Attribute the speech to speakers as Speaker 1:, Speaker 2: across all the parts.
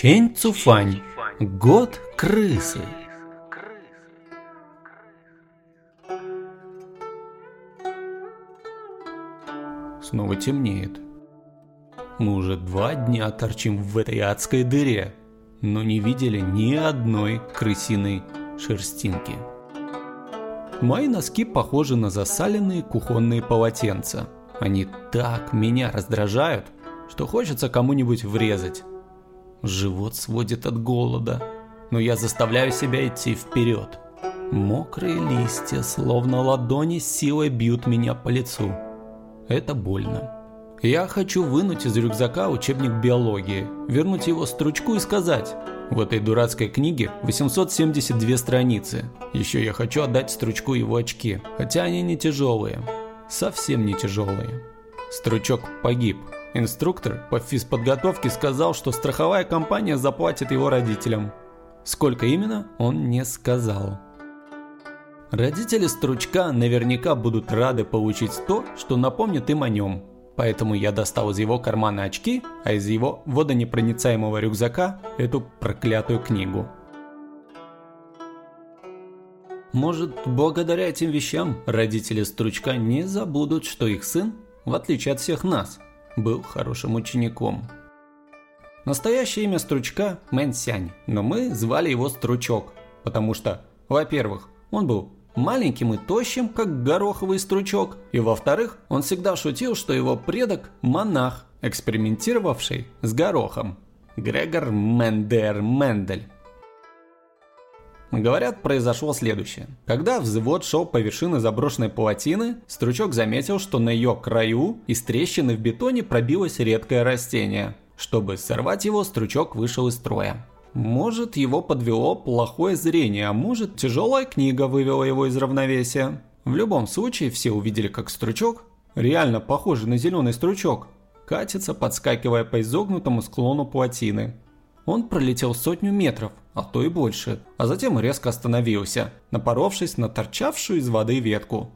Speaker 1: Чень Цуфань. Год крысы. Снова темнеет. Мы уже два дня торчим в этой адской дыре, но не видели ни одной крысиной шерстинки. Мои носки похожи на засаленные кухонные полотенца. Они так меня раздражают, что хочется кому-нибудь врезать. Живот сводит от голода, но я заставляю себя идти вперед. Мокрые листья, словно ладони, силой бьют меня по лицу. Это больно. Я хочу вынуть из рюкзака учебник биологии, вернуть его стручку и сказать, в этой дурацкой книге 872 страницы. Еще я хочу отдать стручку его очки, хотя они не тяжелые. Совсем не тяжелые. Стручок погиб. Инструктор по физподготовке сказал, что страховая компания заплатит его родителям. Сколько именно, он не сказал. Родители Стручка наверняка будут рады получить то, что напомнит им о нем. Поэтому я достал из его кармана очки, а из его водонепроницаемого рюкзака эту проклятую книгу. Может, благодаря этим вещам родители Стручка не забудут, что их сын, в отличие от всех нас – был хорошим учеником. Настоящее имя Стручка – Мэн Сянь, но мы звали его Стручок, потому что, во-первых, он был маленьким и тощим, как гороховый стручок, и во-вторых, он всегда шутил, что его предок – монах, экспериментировавший с горохом. Грегор Мендер Мендель. Говорят, произошло следующее. Когда взвод шел по вершине заброшенной плотины, Стручок заметил, что на ее краю из трещины в бетоне пробилось редкое растение. Чтобы сорвать его, Стручок вышел из строя. Может, его подвело плохое зрение, а может, тяжелая книга вывела его из равновесия. В любом случае, все увидели, как Стручок, реально похожий на зеленый стручок, катится, подскакивая по изогнутому склону плотины. Он пролетел сотню метров, а то и больше, а затем резко остановился, напоровшись на торчавшую из воды ветку.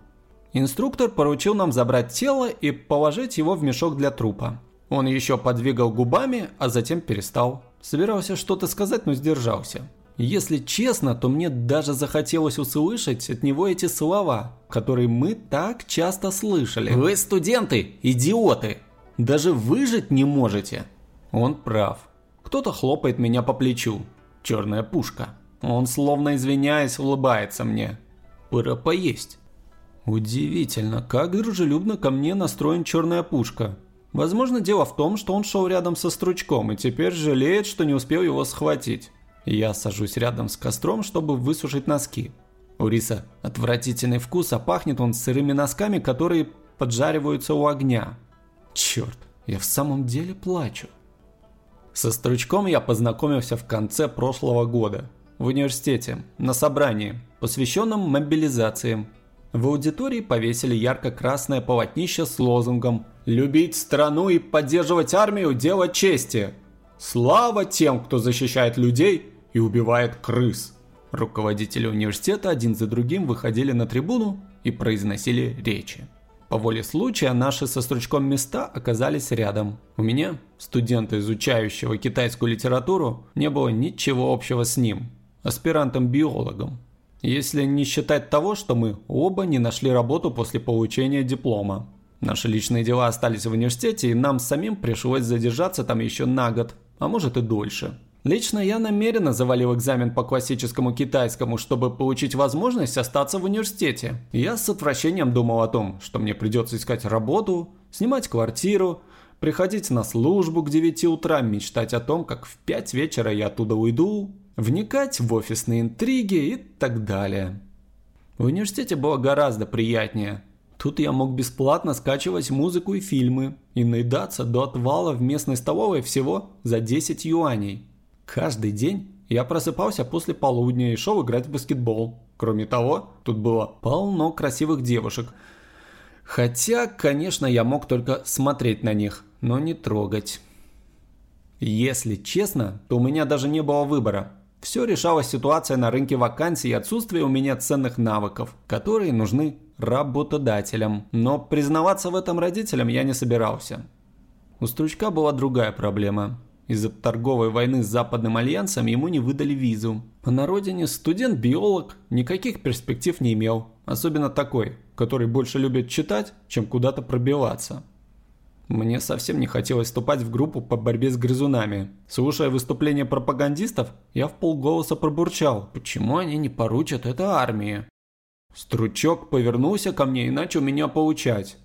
Speaker 1: Инструктор поручил нам забрать тело и положить его в мешок для трупа. Он еще подвигал губами, а затем перестал. Собирался что-то сказать, но сдержался. Если честно, то мне даже захотелось услышать от него эти слова, которые мы так часто слышали. «Вы студенты, идиоты! Даже выжить не можете!» Он прав. Кто-то хлопает меня по плечу. Черная пушка. Он, словно извиняясь, улыбается мне. Пора поесть. Удивительно, как дружелюбно ко мне настроен черная пушка. Возможно, дело в том, что он шел рядом со стручком и теперь жалеет, что не успел его схватить. Я сажусь рядом с костром, чтобы высушить носки. У риса отвратительный вкус, а пахнет он сырыми носками, которые поджариваются у огня. Черт, я в самом деле плачу. Со Стручком я познакомился в конце прошлого года. В университете, на собрании, посвященном мобилизациям. В аудитории повесили ярко-красное полотнище с лозунгом «Любить страну и поддерживать армию – дело чести! Слава тем, кто защищает людей и убивает крыс!» Руководители университета один за другим выходили на трибуну и произносили речи. По воле случая наши со Стручком места оказались рядом. У меня, студента, изучающего китайскую литературу, не было ничего общего с ним, аспирантом-биологом. Если не считать того, что мы оба не нашли работу после получения диплома. Наши личные дела остались в университете, и нам самим пришлось задержаться там еще на год, а может и дольше. Лично я намеренно завалил экзамен по классическому китайскому, чтобы получить возможность остаться в университете. Я с отвращением думал о том, что мне придется искать работу, снимать квартиру, приходить на службу к 9 утра, мечтать о том, как в 5 вечера я оттуда уйду, вникать в офисные интриги и так далее. В университете было гораздо приятнее. Тут я мог бесплатно скачивать музыку и фильмы и наедаться до отвала в местной столовой всего за 10 юаней. Каждый день я просыпался после полудня и шел играть в баскетбол. Кроме того, тут было полно красивых девушек. Хотя, конечно, я мог только смотреть на них, но не трогать. Если честно, то у меня даже не было выбора. Все решалась ситуация на рынке вакансий и отсутствие у меня ценных навыков, которые нужны работодателям. Но признаваться в этом родителям я не собирался. У Стручка была другая проблема. Из-за торговой войны с Западным Альянсом ему не выдали визу. А на родине студент-биолог никаких перспектив не имел. Особенно такой, который больше любит читать, чем куда-то пробиваться. Мне совсем не хотелось вступать в группу по борьбе с грызунами. Слушая выступления пропагандистов, я в полголоса пробурчал, почему они не поручат это армии. Стручок повернулся ко мне и начал меня поучать.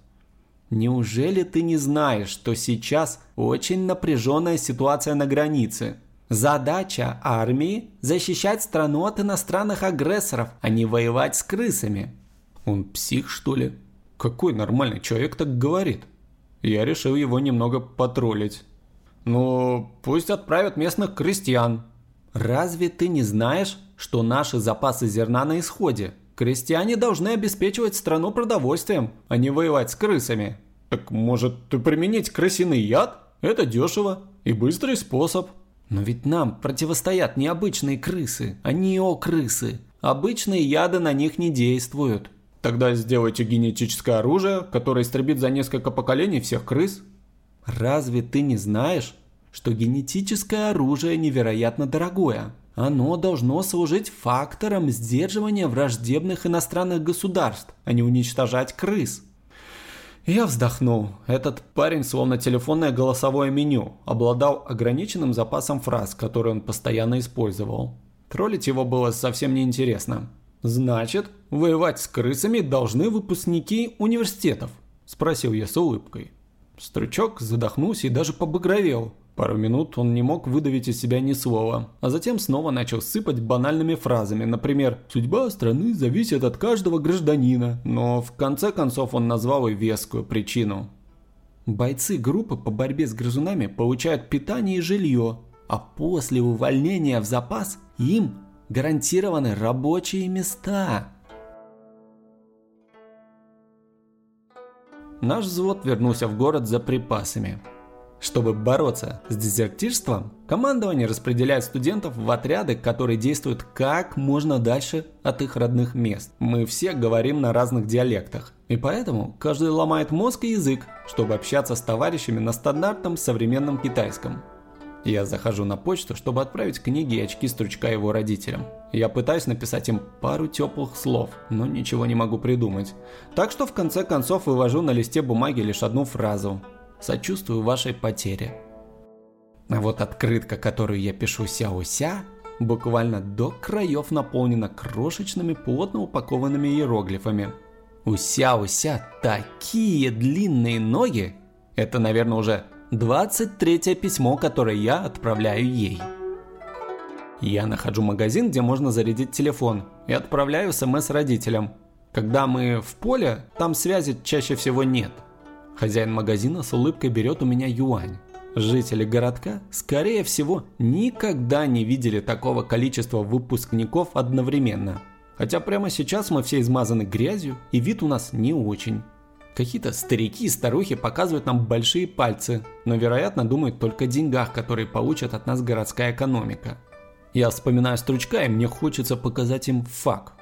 Speaker 1: Неужели ты не знаешь, что сейчас очень напряженная ситуация на границе? Задача армии – защищать страну от иностранных агрессоров, а не воевать с крысами. Он псих, что ли? Какой нормальный человек так говорит? Я решил его немного потроллить. Ну, пусть отправят местных крестьян. Разве ты не знаешь, что наши запасы зерна на исходе? Крестьяне должны обеспечивать страну продовольствием, а не воевать с крысами. Так может ты применить крысиный яд? Это дешево и быстрый способ. Но ведь нам противостоят не обычные крысы, а неокрысы. Обычные яды на них не действуют. Тогда сделайте генетическое оружие, которое истребит за несколько поколений всех крыс. Разве ты не знаешь, что генетическое оружие невероятно дорогое? Оно должно служить фактором сдерживания враждебных иностранных государств, а не уничтожать крыс. Я вздохнул. Этот парень, словно телефонное голосовое меню, обладал ограниченным запасом фраз, которые он постоянно использовал. Троллить его было совсем неинтересно. «Значит, воевать с крысами должны выпускники университетов?» – спросил я с улыбкой. Стручок задохнулся и даже побагровел. Пару минут он не мог выдавить из себя ни слова, а затем снова начал сыпать банальными фразами, например «Судьба страны зависит от каждого гражданина», но в конце концов он назвал и вескую причину. Бойцы группы по борьбе с грызунами получают питание и жилье, а после увольнения в запас им гарантированы рабочие места. Наш взвод вернулся в город за припасами. Чтобы бороться с дезертирством, командование распределяет студентов в отряды, которые действуют как можно дальше от их родных мест. Мы все говорим на разных диалектах, и поэтому каждый ломает мозг и язык, чтобы общаться с товарищами на стандартном современном китайском. Я захожу на почту, чтобы отправить книги и очки стручка его родителям. Я пытаюсь написать им пару теплых слов, но ничего не могу придумать. Так что в конце концов вывожу на листе бумаги лишь одну фразу – Сочувствую вашей потере. А вот открытка, которую я пишу ся-уся, буквально до краев наполнена крошечными плотно упакованными иероглифами. Уся-уся такие длинные ноги. Это, наверное, уже 23 письмо, которое я отправляю ей. Я нахожу магазин, где можно зарядить телефон, и отправляю смс родителям. Когда мы в поле, там связи чаще всего нет – Хозяин магазина с улыбкой берет у меня юань. Жители городка, скорее всего, никогда не видели такого количества выпускников одновременно. Хотя прямо сейчас мы все измазаны грязью, и вид у нас не очень. Какие-то старики и старухи показывают нам большие пальцы, но вероятно думают только о деньгах, которые получат от нас городская экономика. Я вспоминаю Стручка, и мне хочется показать им факт.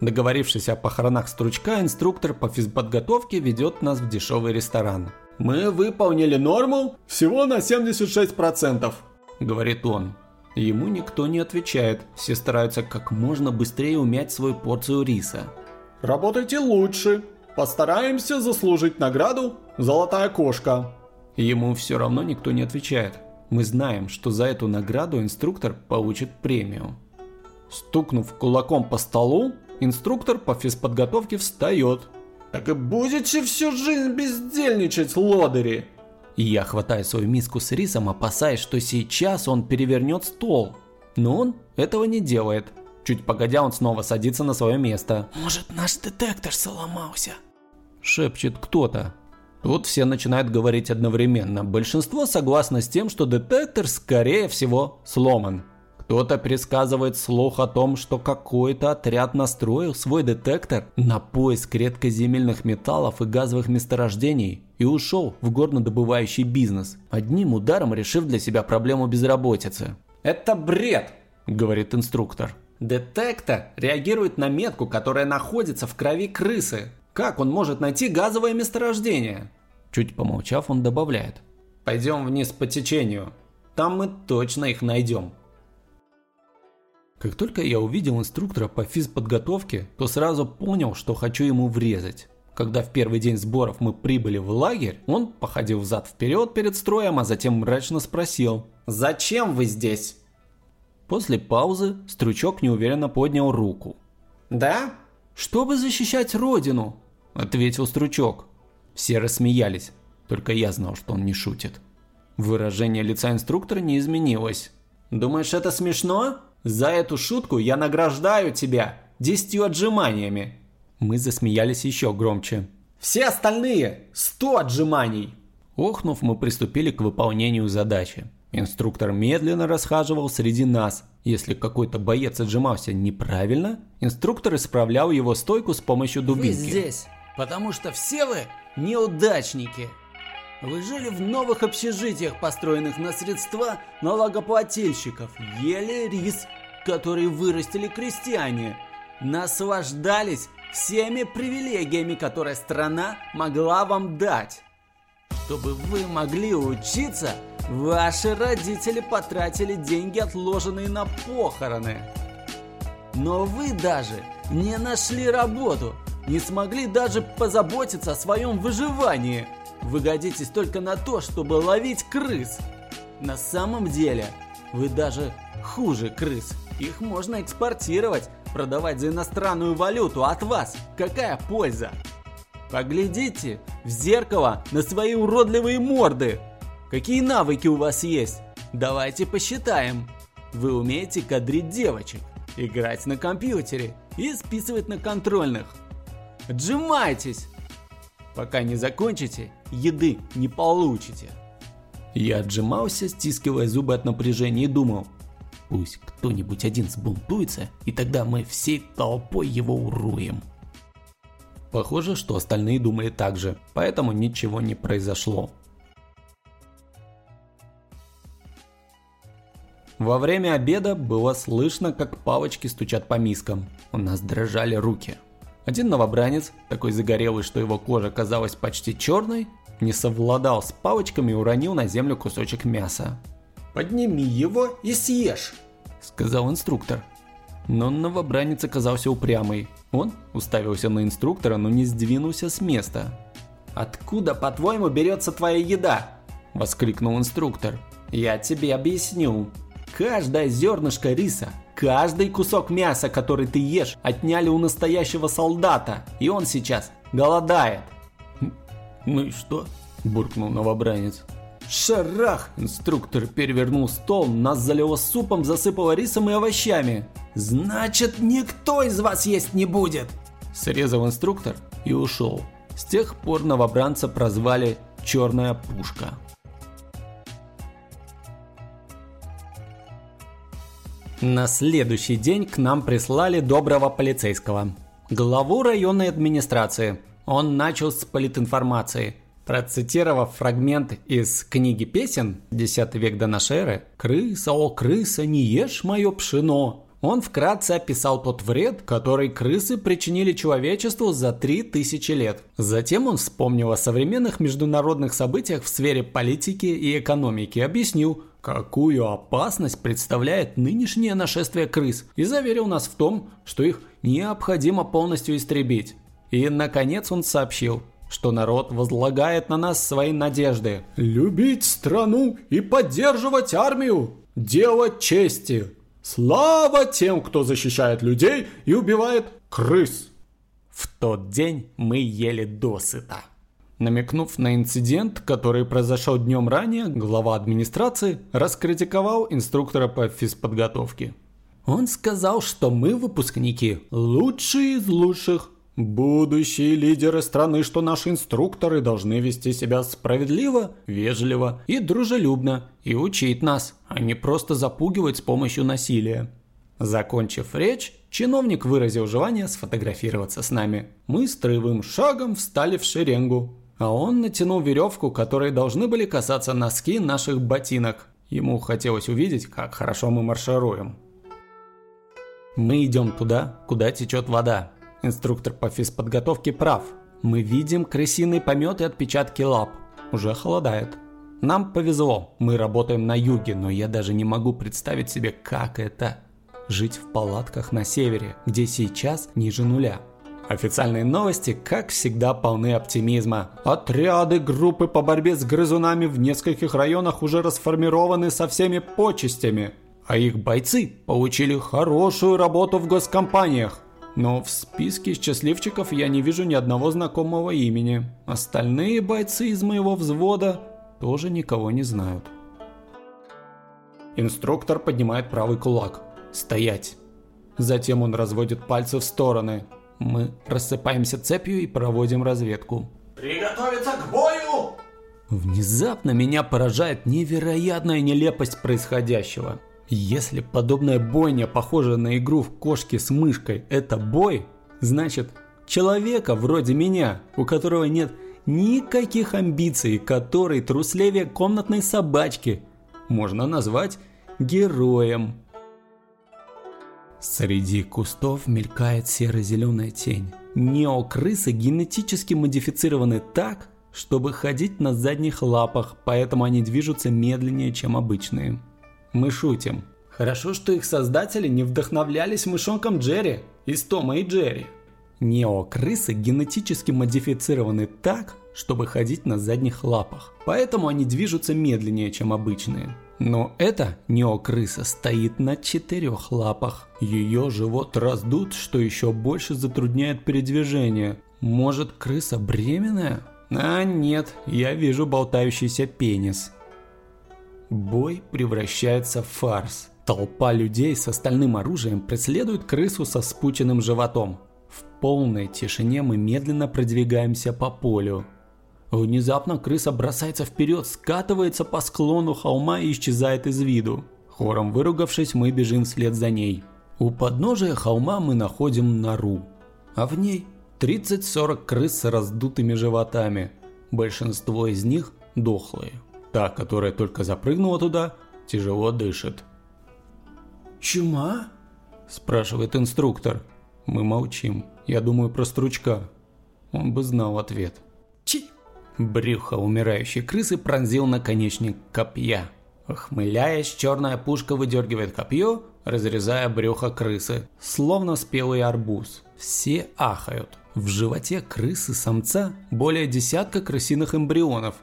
Speaker 1: Договорившись о похоронах Стручка, инструктор по физподготовке ведет нас в дешевый ресторан. «Мы выполнили норму всего на 76%, — говорит он. Ему никто не отвечает, все стараются как можно быстрее умять свою порцию риса. «Работайте лучше, постараемся заслужить награду «Золотая кошка». Ему все равно никто не отвечает. Мы знаем, что за эту награду инструктор получит премию. Стукнув кулаком по столу, Инструктор по физподготовке встает. «Так и будете всю жизнь бездельничать, лодыри!» И я хватаю свою миску с рисом, опасаясь, что сейчас он перевернет стол. Но он этого не делает. Чуть погодя, он снова садится на свое место.
Speaker 2: «Может, наш детектор сломался?»
Speaker 1: Шепчет кто-то. Тут все начинают говорить одновременно. Большинство согласно с тем, что детектор, скорее всего, сломан. Кто-то предсказывает слух о том, что какой-то отряд настроил свой детектор на поиск редкоземельных металлов и газовых месторождений и ушел в горнодобывающий бизнес, одним ударом решив для себя проблему безработицы. «Это бред!» – говорит инструктор. «Детектор реагирует на метку, которая находится в крови крысы. Как он может найти газовое месторождение?» Чуть помолчав, он добавляет. «Пойдем вниз по течению. Там мы точно их найдем. Как только я увидел инструктора по физподготовке, то сразу понял, что хочу ему врезать. Когда в первый день сборов мы прибыли в лагерь, он походил взад-вперед перед строем, а затем мрачно спросил «Зачем вы здесь?» После паузы Стручок неуверенно поднял руку. «Да? Чтобы защищать родину!» – ответил Стручок. Все рассмеялись, только я знал, что он не шутит. Выражение лица инструктора не изменилось. «Думаешь, это смешно? За эту шутку я награждаю тебя десятью отжиманиями!» Мы засмеялись еще громче. «Все остальные! Сто отжиманий!» Охнув, мы приступили к выполнению задачи. Инструктор медленно расхаживал среди нас. Если какой-то боец отжимался неправильно, инструктор исправлял его стойку с помощью дубинки.
Speaker 2: Вы здесь, потому что все вы неудачники. Вы жили в новых общежитиях, построенных на средства налогоплательщиков, ели рис, который вырастили крестьяне, наслаждались всеми привилегиями, которые страна могла вам дать. Чтобы вы могли учиться, ваши родители потратили деньги, отложенные на похороны. Но вы даже не нашли работу, не смогли даже позаботиться о своем выживании. Вы годитесь только на то, чтобы ловить крыс. На самом деле, вы даже хуже крыс. Их можно экспортировать, продавать за иностранную валюту. От вас какая польза? Поглядите в зеркало на свои уродливые морды. Какие навыки у вас есть? Давайте посчитаем. Вы умеете кадрить девочек, играть на компьютере и списывать на контрольных. Отжимайтесь! Пока не закончите, еды не получите.
Speaker 1: Я отжимался, стискивая зубы от напряжения и думал, пусть кто-нибудь один сбунтуется, и тогда мы всей толпой его уруем. Похоже, что остальные думали так же, поэтому ничего не произошло. Во время обеда было слышно, как палочки стучат по мискам. У нас дрожали руки. Один новобранец, такой загорелый, что его кожа казалась почти черной, не совладал с палочками и уронил на землю кусочек мяса.
Speaker 2: «Подними его и съешь», —
Speaker 1: сказал инструктор. Но новобранец оказался упрямый. Он уставился на инструктора, но не сдвинулся с места.
Speaker 2: «Откуда, по-твоему, берется твоя еда?»
Speaker 1: – воскликнул инструктор.
Speaker 2: «Я тебе объясню. Каждое зернышко риса, каждый кусок мяса, который ты ешь, отняли у настоящего солдата, и он сейчас голодает».
Speaker 1: «Ну и что?» – буркнул новобранец.
Speaker 2: Шарах! Инструктор перевернул стол, нас залило супом, засыпало рисом и овощами. «Значит, никто из вас есть не будет!»
Speaker 1: Срезал инструктор и ушел. С тех пор новобранца прозвали «Черная пушка». На следующий день к нам прислали доброго полицейского. Главу районной администрации. Он начал с политинформации. Процитировав фрагмент из книги песен X век до нашей эры «Крыса, о крыса, не ешь мое пшено», он вкратце описал тот вред, который крысы причинили человечеству за 3000 лет. Затем он вспомнил о современных международных событиях в сфере политики и экономики, объяснил, какую опасность представляет нынешнее нашествие крыс и заверил нас в том, что их необходимо полностью истребить. И, наконец, он сообщил, что народ возлагает на нас свои надежды. «Любить страну и поддерживать армию! Дело чести! Слава тем, кто защищает людей и убивает крыс!» В тот день мы ели досыта. Намекнув на инцидент, который произошел днем ранее, глава администрации раскритиковал инструктора по физподготовке. Он сказал, что мы, выпускники, лучшие из лучших, Будущие лидеры страны, что наши инструкторы должны вести себя справедливо, вежливо и дружелюбно и учить нас, а не просто запугивать с помощью насилия. Закончив речь, чиновник выразил желание сфотографироваться с нами. Мы строевым шагом встали в шеренгу, а он натянул веревку, которой должны были касаться носки наших ботинок. Ему хотелось увидеть, как хорошо мы маршируем. Мы идем туда, куда течет вода, Инструктор по физподготовке прав. Мы видим крысиные пометы и отпечатки лап. Уже холодает. Нам повезло, мы работаем на юге, но я даже не могу представить себе, как это – жить в палатках на севере, где сейчас ниже нуля. Официальные новости, как всегда, полны оптимизма. Отряды группы по борьбе с грызунами в нескольких районах уже расформированы со всеми почестями. А их бойцы получили хорошую работу в госкомпаниях. Но в списке счастливчиков я не вижу ни одного знакомого имени. Остальные бойцы из моего взвода тоже никого не знают. Инструктор поднимает правый кулак. Стоять. Затем он разводит пальцы в стороны. Мы рассыпаемся цепью и проводим разведку.
Speaker 2: Приготовиться к бою!
Speaker 1: Внезапно меня поражает невероятная нелепость происходящего. Если подобная бойня похожа на игру в кошки с мышкой – это бой, значит, человека вроде меня, у которого нет никаких амбиций, который трусливее комнатной собачки, можно назвать героем. Среди кустов мелькает серо-зеленая тень. Неокрысы генетически модифицированы так, чтобы ходить на задних лапах, поэтому они движутся медленнее, чем обычные. Мы шутим. Хорошо, что их создатели не вдохновлялись мышонком Джерри из Тома и Джерри. Неокрысы генетически модифицированы так, чтобы ходить на задних лапах, поэтому они движутся медленнее, чем обычные. Но эта неокрыса стоит на четырех лапах. Ее живот раздут, что еще больше затрудняет передвижение. Может, крыса бременная? А нет, я вижу болтающийся пенис. Бой превращается в фарс. Толпа людей с остальным оружием преследует крысу со спученным животом. В полной тишине мы медленно продвигаемся по полю. Внезапно крыса бросается вперед, скатывается по склону холма и исчезает из виду. Хором выругавшись, мы бежим вслед за ней. У подножия холма мы находим нору, а в ней 30-40 крыс с раздутыми животами. Большинство из них дохлые. Та, которая только запрыгнула туда, тяжело дышит.
Speaker 2: «Чума?»
Speaker 1: – спрашивает инструктор. Мы молчим. Я думаю про стручка. Он бы знал ответ.
Speaker 2: Чи!
Speaker 1: Брюхо умирающей крысы пронзил наконечник копья. Охмыляясь, черная пушка выдергивает копье, разрезая брюхо крысы, словно спелый арбуз. Все ахают. В животе крысы-самца более десятка крысиных эмбрионов.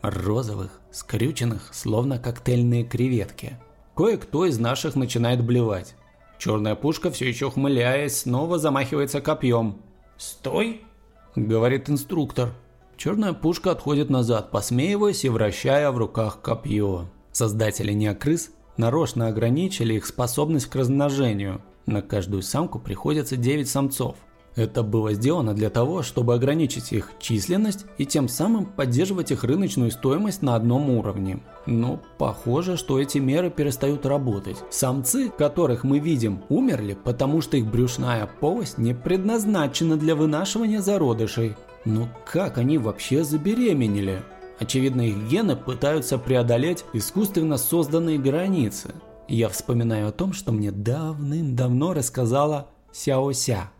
Speaker 1: Розовых, скрюченных, словно коктейльные креветки. Кое-кто из наших начинает блевать. Черная пушка, все еще ухмыляясь, снова замахивается копьем. «Стой!» – говорит инструктор. Черная пушка отходит назад, посмеиваясь и вращая в руках копье. Создатели неокрыс нарочно ограничили их способность к размножению. На каждую самку приходится 9 самцов. Это было сделано для того, чтобы ограничить их численность и тем самым поддерживать их рыночную стоимость на одном уровне. Но похоже, что эти меры перестают работать. Самцы, которых мы видим, умерли, потому что их брюшная полость не предназначена для вынашивания зародышей. Но как они вообще забеременели? Очевидно, их гены пытаются преодолеть искусственно созданные границы. Я вспоминаю о том, что мне давным-давно рассказала Сяося.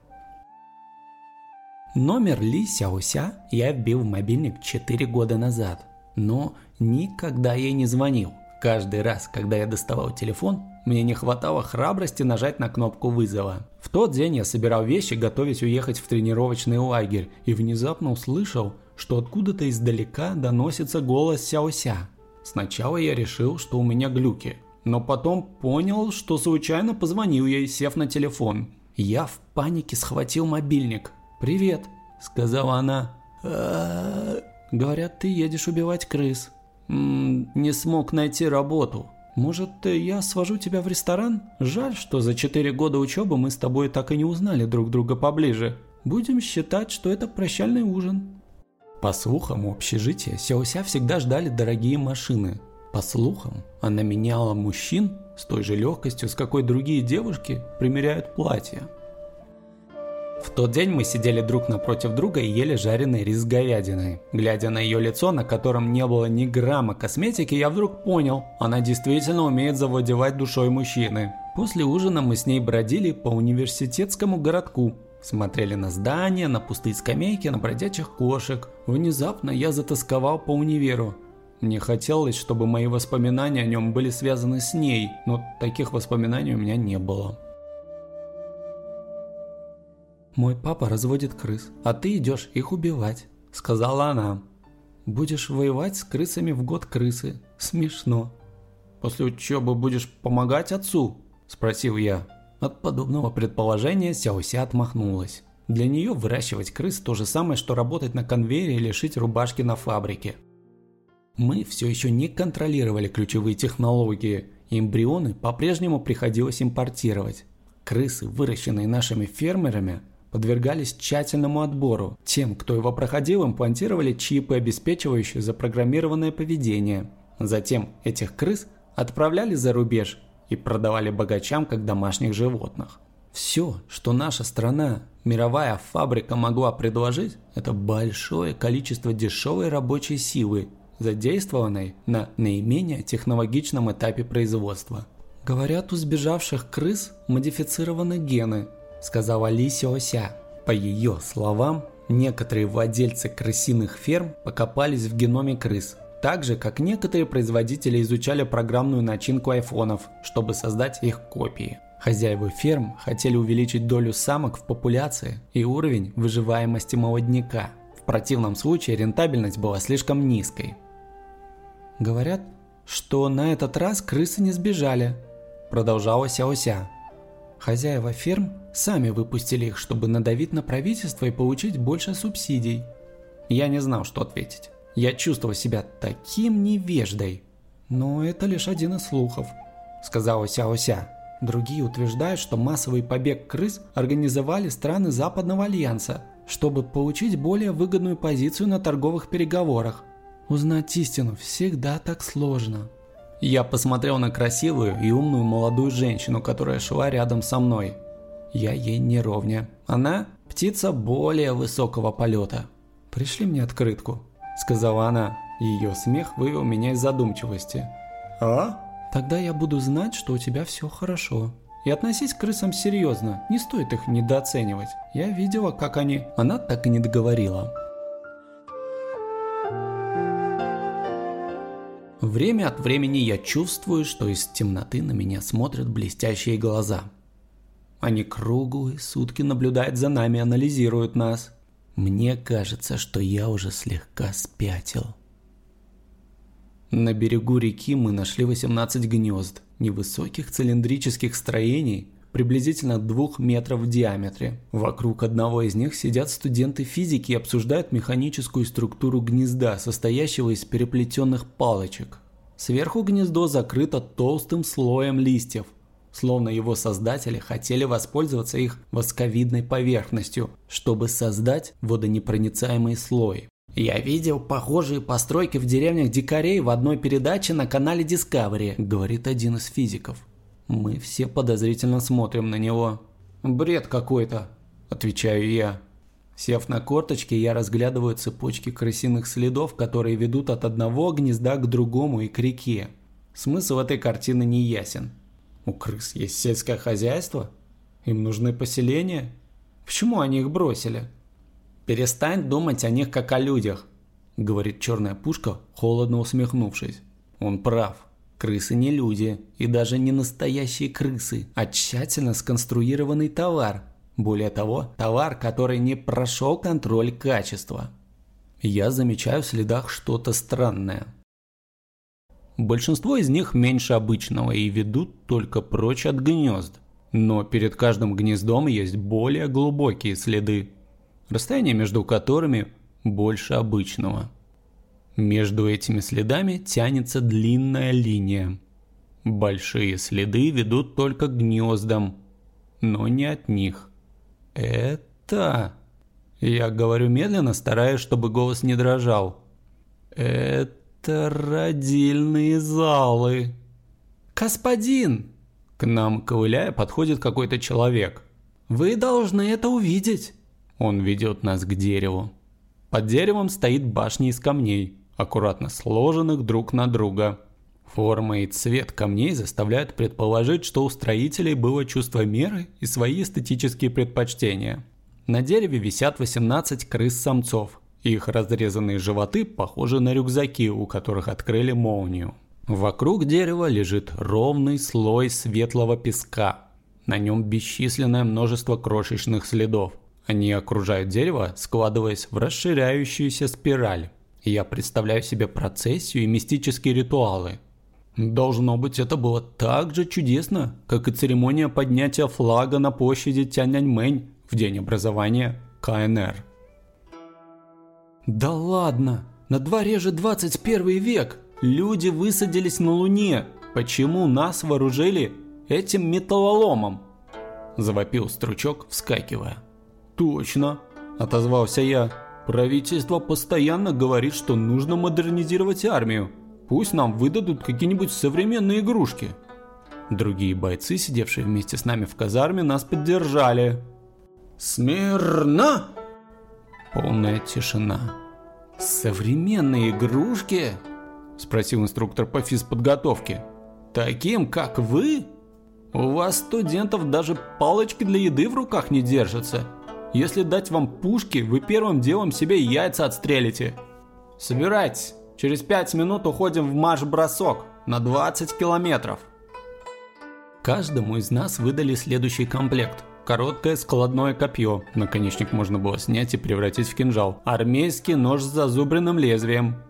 Speaker 1: Номер Ли Сяося я вбил в мобильник 4 года назад, но никогда ей не звонил. Каждый раз, когда я доставал телефон, мне не хватало храбрости нажать на кнопку вызова. В тот день я собирал вещи, готовясь уехать в тренировочный лагерь, и внезапно услышал, что откуда-то издалека доносится голос Сяося. Сначала я решил, что у меня глюки, но потом понял, что случайно позвонил ей, сев на телефон. Я в панике схватил мобильник. «Привет», — сказала она. «Говорят, ты едешь убивать крыс». «Не смог найти работу». «Может, я свожу тебя в ресторан? Жаль, что за четыре года учебы мы с тобой так и не узнали друг друга поближе. Будем считать, что это прощальный ужин». По слухам, у общежития Сяося всегда ждали дорогие машины. По слухам, она меняла мужчин с той же легкостью, с какой другие девушки примеряют платья. В тот день мы сидели друг напротив друга и ели жареный рис с говядиной. Глядя на ее лицо, на котором не было ни грамма косметики, я вдруг понял, она действительно умеет завладевать душой мужчины. После ужина мы с ней бродили по университетскому городку, Смотрели на здания, на пустые скамейки, на бродячих кошек. Внезапно я затасковал по универу. Мне хотелось, чтобы мои воспоминания о нем были связаны с ней, но таких воспоминаний у меня не было. «Мой папа разводит крыс, а ты идешь их убивать», – сказала она. «Будешь воевать с крысами в год крысы. Смешно». «После учебы будешь помогать отцу?» – спросил я. От подобного предположения Сяося отмахнулась. Для нее выращивать крыс то же самое, что работать на конвейере или шить рубашки на фабрике. Мы все еще не контролировали ключевые технологии, эмбрионы по-прежнему приходилось импортировать. Крысы, выращенные нашими фермерами, подвергались тщательному отбору. Тем, кто его проходил, имплантировали чипы, обеспечивающие запрограммированное поведение. Затем этих крыс отправляли за рубеж и продавали богачам как домашних животных. Все, что наша страна, мировая фабрика могла предложить, это большое количество дешевой рабочей силы, задействованной на наименее технологичном этапе производства. Говорят, у сбежавших крыс модифицированы гены, сказала Лися Ося. По ее словам, некоторые владельцы крысиных ферм покопались в геноме крыс, так же, как некоторые производители изучали программную начинку айфонов, чтобы создать их копии. Хозяева ферм хотели увеличить долю самок в популяции и уровень выживаемости молодняка. В противном случае рентабельность была слишком низкой. Говорят, что на этот раз крысы не сбежали, продолжала Сяося. Хозяева ферм сами выпустили их, чтобы надавить на правительство и получить больше субсидий. Я не знал, что ответить. Я чувствовал себя таким невеждой. Но это лишь один из слухов, сказала Сяося. Другие утверждают, что массовый побег крыс организовали страны Западного Альянса, чтобы получить более выгодную позицию на торговых переговорах. Узнать истину всегда так сложно. Я посмотрел на красивую и умную молодую женщину, которая шла рядом со мной. Я ей не ровня. Она – птица более высокого полета. «Пришли мне открытку», – сказала она. Ее смех вывел меня из задумчивости. «А?» «Тогда я буду знать, что у тебя все хорошо», и относись к крысам серьезно, не стоит их недооценивать. Я видела, как они... Она так и не договорила. Время от времени я чувствую, что из темноты на меня смотрят блестящие глаза. Они круглые, сутки наблюдают за нами, анализируют нас. Мне кажется, что я уже слегка спятил. На берегу реки мы нашли 18 гнезд, невысоких цилиндрических строений, приблизительно двух метров в диаметре. Вокруг одного из них сидят студенты физики и обсуждают механическую структуру гнезда, состоящего из переплетенных палочек. Сверху гнездо закрыто толстым слоем листьев, словно его создатели хотели воспользоваться их восковидной поверхностью, чтобы создать водонепроницаемый слой. «Я видел похожие постройки в деревнях дикарей в одной передаче на канале Discovery», – говорит один из физиков. Мы все подозрительно смотрим на него. «Бред какой-то», – отвечаю я. Сев на корточки, я разглядываю цепочки крысиных следов, которые ведут от одного гнезда к другому и к реке. Смысл этой картины не ясен. У крыс есть сельское хозяйство? Им нужны поселения? Почему они их бросили? Перестань думать о них как о людях, говорит черная пушка, холодно усмехнувшись. Он прав. Крысы не люди и даже не настоящие крысы, а тщательно сконструированный товар. Более того, товар, который не прошел контроль качества. Я замечаю в следах что-то странное. Большинство из них меньше обычного и ведут только прочь от гнезд. Но перед каждым гнездом есть более глубокие следы, расстояние между которыми больше обычного. Между этими следами тянется длинная линия. Большие следы ведут только к гнездам, но не от них. Это... Я говорю медленно, стараясь, чтобы голос не дрожал. Это родильные залы. «Господин!» К нам, ковыляя, подходит какой-то человек. «Вы должны это увидеть!» Он ведет нас к дереву. Под деревом стоит башня из камней аккуратно сложенных друг на друга. Форма и цвет камней заставляют предположить, что у строителей было чувство меры и свои эстетические предпочтения. На дереве висят 18 крыс-самцов Их разрезанные животы похожи на рюкзаки, у которых открыли молнию. Вокруг дерева лежит ровный слой светлого песка. На нем бесчисленное множество крошечных следов. Они окружают дерево, складываясь в расширяющуюся спираль. Я представляю себе процессию и мистические ритуалы. Должно быть, это было так же чудесно, как и церемония поднятия флага на площади Тяньаньмэнь в день образования КНР. Да ладно, на дворе же 21 век. Люди высадились на Луне. Почему нас вооружили этим металлоломом? Завопил Стручок, вскакивая. Точно, отозвался я. Правительство постоянно говорит, что нужно модернизировать армию. Пусть нам выдадут какие-нибудь современные игрушки. Другие бойцы, сидевшие вместе с нами в казарме, нас поддержали. «Смирно!» Полная тишина. «Современные игрушки?» – спросил инструктор по физподготовке. «Таким, как вы? У вас, студентов, даже палочки для еды в руках не держатся. Если дать вам пушки, вы первым делом себе яйца отстрелите. Собирайтесь, через пять минут уходим в марш-бросок на 20 километров». Каждому из нас выдали следующий комплект – Короткое складное копье, наконечник можно было снять и превратить в кинжал. Армейский нож с зазубренным лезвием.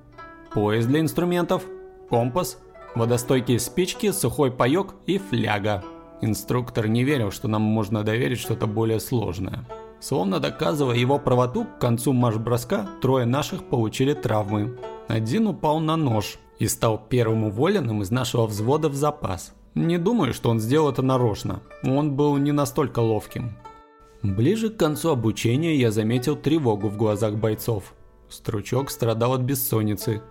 Speaker 1: Пояс для инструментов. Компас. Водостойкие спички, сухой паёк и фляга. Инструктор не верил, что нам можно доверить что-то более сложное. Словно доказывая его правоту, к концу марш-броска трое наших получили травмы. Один упал на нож и стал первым уволенным из нашего взвода в запас. Не думаю, что он сделал это нарочно. Он был не настолько ловким. Ближе к концу обучения я заметил тревогу в глазах бойцов. Стручок страдал от бессонницы.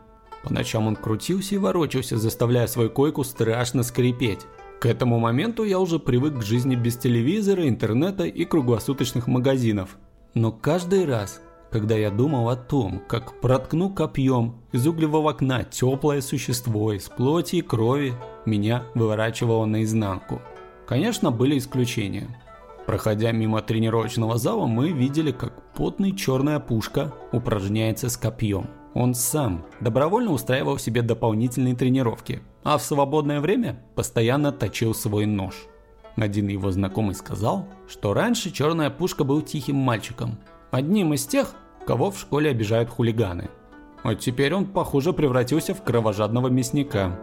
Speaker 1: По ночам он крутился и ворочался, заставляя свою койку страшно скрипеть. К этому моменту я уже привык к жизни без телевизора, интернета и круглосуточных магазинов. Но каждый раз, когда я думал о том, как проткну копьем из углевого окна теплое существо из плоти и крови, меня выворачивало наизнанку. Конечно, были исключения. Проходя мимо тренировочного зала, мы видели, как потный черная пушка упражняется с копьем. Он сам добровольно устраивал себе дополнительные тренировки, а в свободное время постоянно точил свой нож. Один его знакомый сказал, что раньше черная пушка был тихим мальчиком, одним из тех, кого в школе обижают хулиганы. А теперь он, похоже, превратился в кровожадного мясника.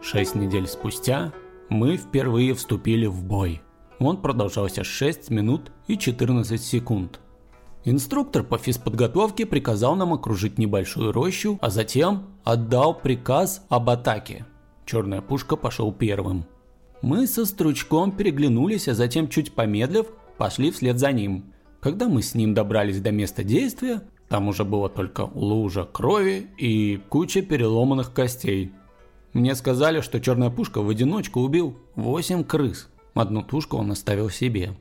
Speaker 1: Шесть недель спустя мы впервые вступили в бой. Он продолжался 6 минут и 14 секунд. Инструктор по физподготовке приказал нам окружить небольшую рощу, а затем отдал приказ об атаке. Черная пушка пошел первым. Мы со Стручком переглянулись, а затем, чуть помедлив, пошли вслед за ним. Когда мы с ним добрались до места действия, там уже было только лужа крови и куча переломанных костей. Мне сказали, что черная пушка в одиночку убил 8 крыс. Одну тушку он оставил себе.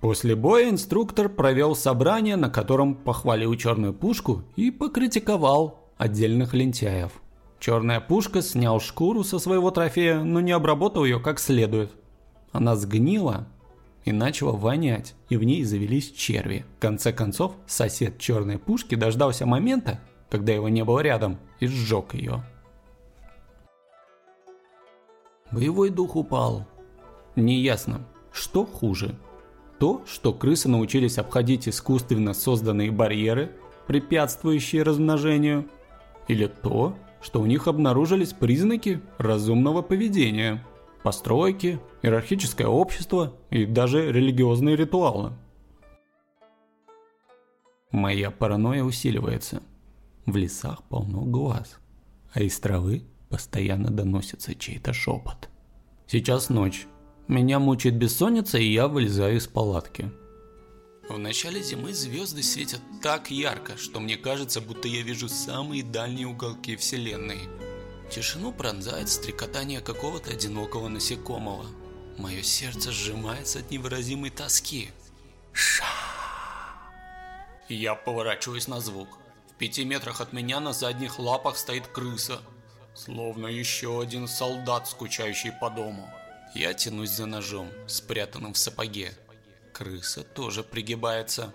Speaker 1: После боя инструктор провел собрание, на котором похвалил черную пушку и покритиковал отдельных лентяев. Черная пушка снял шкуру со своего трофея, но не обработал ее как следует. Она сгнила и начало вонять, и в ней завелись черви. В конце концов, сосед черной пушки дождался момента, когда его не было рядом, и сжег ее. Боевой дух упал. Неясно, что хуже. То, что крысы научились обходить искусственно созданные барьеры, препятствующие размножению, или то, что у них обнаружились признаки разумного поведения – постройки, иерархическое общество и даже религиозные ритуалы. Моя паранойя усиливается. В лесах полно глаз, а из травы постоянно доносится чей-то шепот. Сейчас ночь. Меня мучает бессонница, и я вылезаю из палатки. В начале зимы звезды светят так ярко, что мне кажется, будто я вижу самые дальние уголки Вселенной – Тишину пронзает стрекотание какого-то одинокого насекомого. Мое сердце сжимается от невыразимой тоски. Ша. Я поворачиваюсь на звук. В пяти метрах от меня на задних лапах стоит крыса. Словно еще один солдат, скучающий по дому. Я тянусь за ножом, спрятанным в сапоге. Крыса тоже пригибается.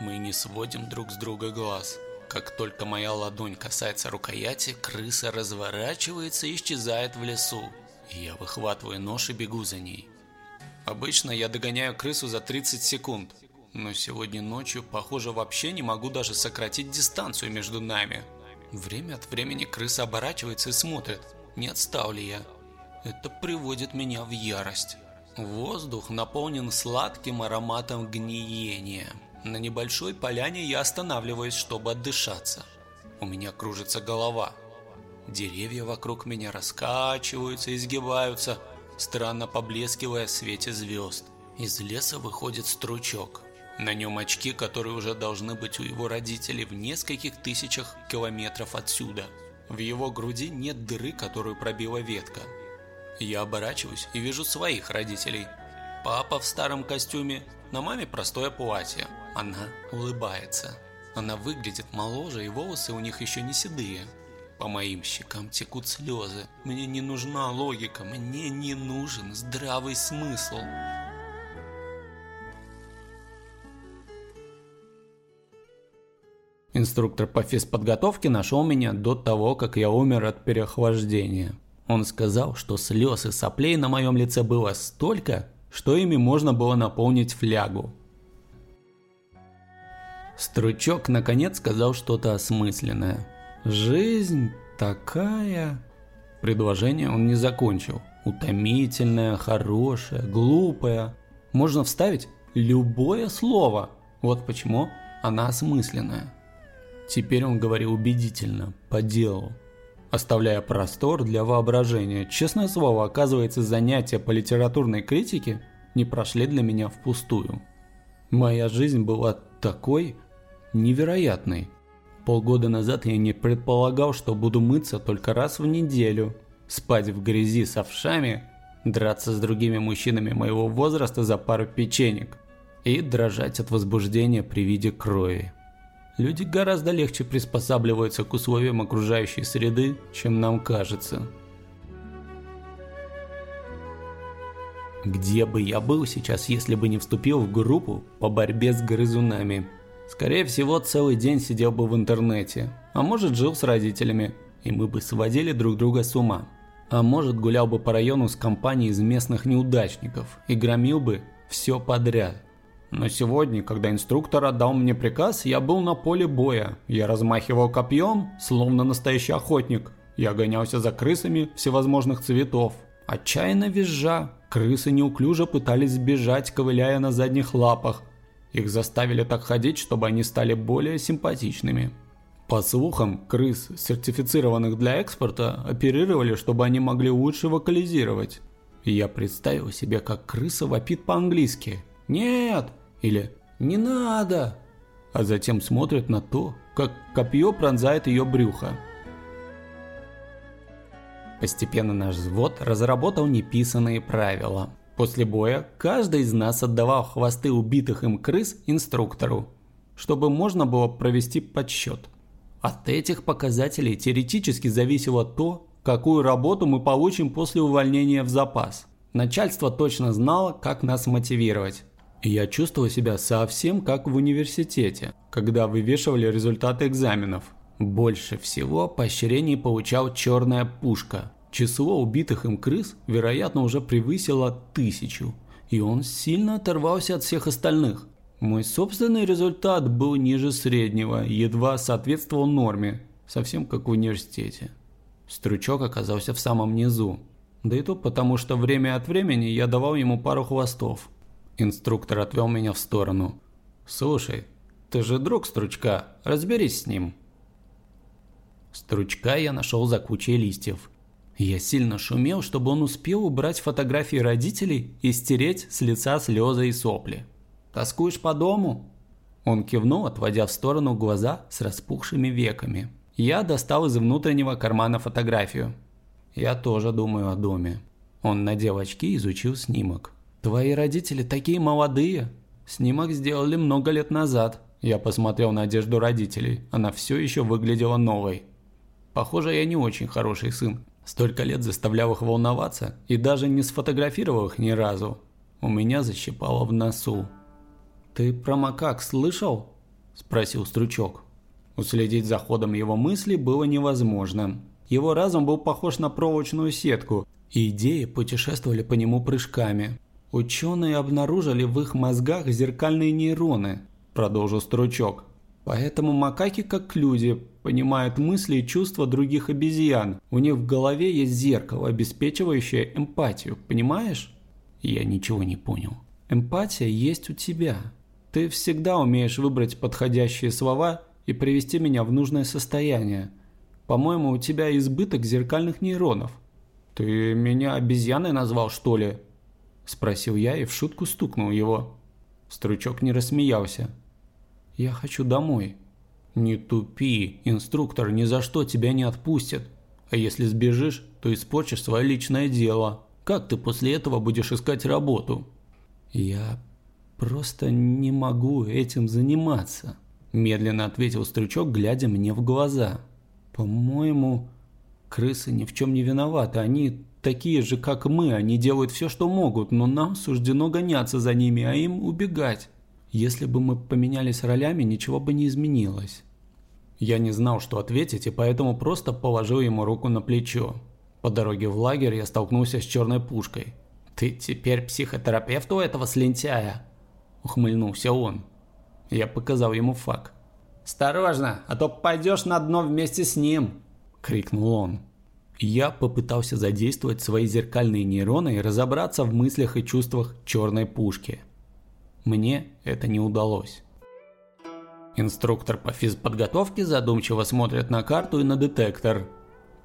Speaker 2: Мы не сводим друг с друга глаз. Как только моя ладонь касается рукояти, крыса разворачивается и исчезает в лесу. Я выхватываю нож и бегу за ней. Обычно я догоняю крысу за 30 секунд, но сегодня ночью, похоже, вообще не могу даже сократить дистанцию между нами. Время от времени крыса оборачивается и смотрит, не отстал ли я. Это приводит меня в ярость. Воздух наполнен сладким ароматом гниения. На небольшой поляне я останавливаюсь, чтобы отдышаться. У меня кружится голова. Деревья вокруг меня раскачиваются изгибаются, странно поблескивая в свете звезд. Из леса выходит стручок. На нем очки, которые уже должны быть у его родителей в нескольких тысячах километров отсюда. В его груди нет дыры, которую пробила ветка. Я оборачиваюсь и вижу своих родителей. Папа в старом костюме, на маме простое платье. Она улыбается. Она выглядит моложе, и волосы у них еще не седые. По моим щекам текут слезы. Мне не нужна логика, мне не нужен здравый смысл.
Speaker 1: Инструктор по физподготовке нашел меня до того, как я умер от переохлаждения. Он сказал, что слез и соплей на моем лице было столько, что ими можно было наполнить флягу. Стручок наконец сказал что-то осмысленное. «Жизнь такая...» Предложение он не закончил. Утомительная, хорошая, глупая. Можно вставить любое слово. Вот почему она осмысленная. Теперь он говорил убедительно, по делу, оставляя простор для воображения. Честное слово, оказывается, занятия по литературной критике не прошли для меня впустую. Моя жизнь была такой невероятной. Полгода назад я не предполагал, что буду мыться только раз в неделю, спать в грязи с овшами, драться с другими мужчинами моего возраста за пару печенек и дрожать от возбуждения при виде крови. Люди гораздо легче приспосабливаются к условиям окружающей среды, чем нам кажется. Где бы я был сейчас, если бы не вступил в группу по борьбе с грызунами? Скорее всего, целый день сидел бы в интернете, а может жил с родителями, и мы бы сводили друг друга с ума. А может гулял бы по району с компанией из местных неудачников и громил бы все подряд – но сегодня, когда инструктор отдал мне приказ, я был на поле боя. Я размахивал копьем, словно настоящий охотник. Я гонялся за крысами всевозможных цветов. Отчаянно визжа, крысы неуклюже пытались сбежать, ковыляя на задних лапах. Их заставили так ходить, чтобы они стали более симпатичными. По слухам, крыс, сертифицированных для экспорта, оперировали, чтобы они могли лучше вокализировать. Я представил себе, как крыса вопит по-английски. «Нет, или «Не надо!» а затем смотрит на то, как копье пронзает ее брюхо. Постепенно наш взвод разработал неписанные правила. После боя каждый из нас отдавал хвосты убитых им крыс инструктору, чтобы можно было провести подсчет. От этих показателей теоретически зависело то, какую работу мы получим после увольнения в запас. Начальство точно знало, как нас мотивировать. Я чувствовал себя совсем как в университете, когда вывешивали результаты экзаменов. Больше всего поощрений получал черная пушка. Число убитых им крыс, вероятно, уже превысило тысячу, и он сильно оторвался от всех остальных. Мой собственный результат был ниже среднего, едва соответствовал норме, совсем как в университете. Стручок оказался в самом низу. Да и то потому, что время от времени я давал ему пару хвостов. Инструктор отвел меня в сторону. «Слушай, ты же друг Стручка, разберись с ним». Стручка я нашел за кучей листьев. Я сильно шумел, чтобы он успел убрать фотографии родителей и стереть с лица слезы и сопли. «Тоскуешь по дому?» Он кивнул, отводя в сторону глаза с распухшими веками. Я достал из внутреннего кармана фотографию. Я тоже думаю о доме. Он надел очки и изучил снимок. «Твои родители такие молодые!» Снимок сделали много лет назад. Я посмотрел на одежду родителей. Она все еще выглядела новой. Похоже, я не очень хороший сын. Столько лет заставлял их волноваться и даже не сфотографировал их ни разу. У меня защипало в носу. «Ты про макак слышал?» – спросил Стручок. Уследить за ходом его мыслей было невозможно. Его разум был похож на проволочную сетку, и идеи путешествовали по нему прыжками. Ученые обнаружили в их мозгах зеркальные нейроны, продолжил Стручок. Поэтому макаки, как люди, понимают мысли и чувства других обезьян. У них в голове есть зеркало, обеспечивающее эмпатию, понимаешь? Я ничего не понял. Эмпатия есть у тебя. Ты всегда умеешь выбрать подходящие слова и привести меня в нужное состояние. По-моему, у тебя избыток зеркальных нейронов. Ты меня обезьяной назвал, что ли? Спросил я и в шутку стукнул его. Стручок не рассмеялся. Я хочу домой. Не тупи, инструктор ни за что тебя не отпустит. А если сбежишь, то испорчишь свое личное дело. Как ты после этого будешь искать работу? Я просто не могу этим заниматься, медленно ответил Стручок, глядя мне в глаза. По-моему, крысы ни в чем не виноваты. Они такие же, как мы. Они делают все, что могут, но нам суждено гоняться за ними, а им убегать. Если бы мы поменялись ролями, ничего бы не изменилось. Я не знал, что ответить, и поэтому просто положил ему руку на плечо. По дороге в лагерь я столкнулся с черной пушкой. «Ты теперь психотерапевт у этого слентяя?» Ухмыльнулся он. Я показал ему факт. «Осторожно, а то пойдешь на дно вместе с ним!» Крикнул он. Я попытался задействовать свои зеркальные нейроны и разобраться в мыслях и чувствах черной пушки – мне это не удалось. Инструктор по физподготовке задумчиво смотрит на карту и на детектор.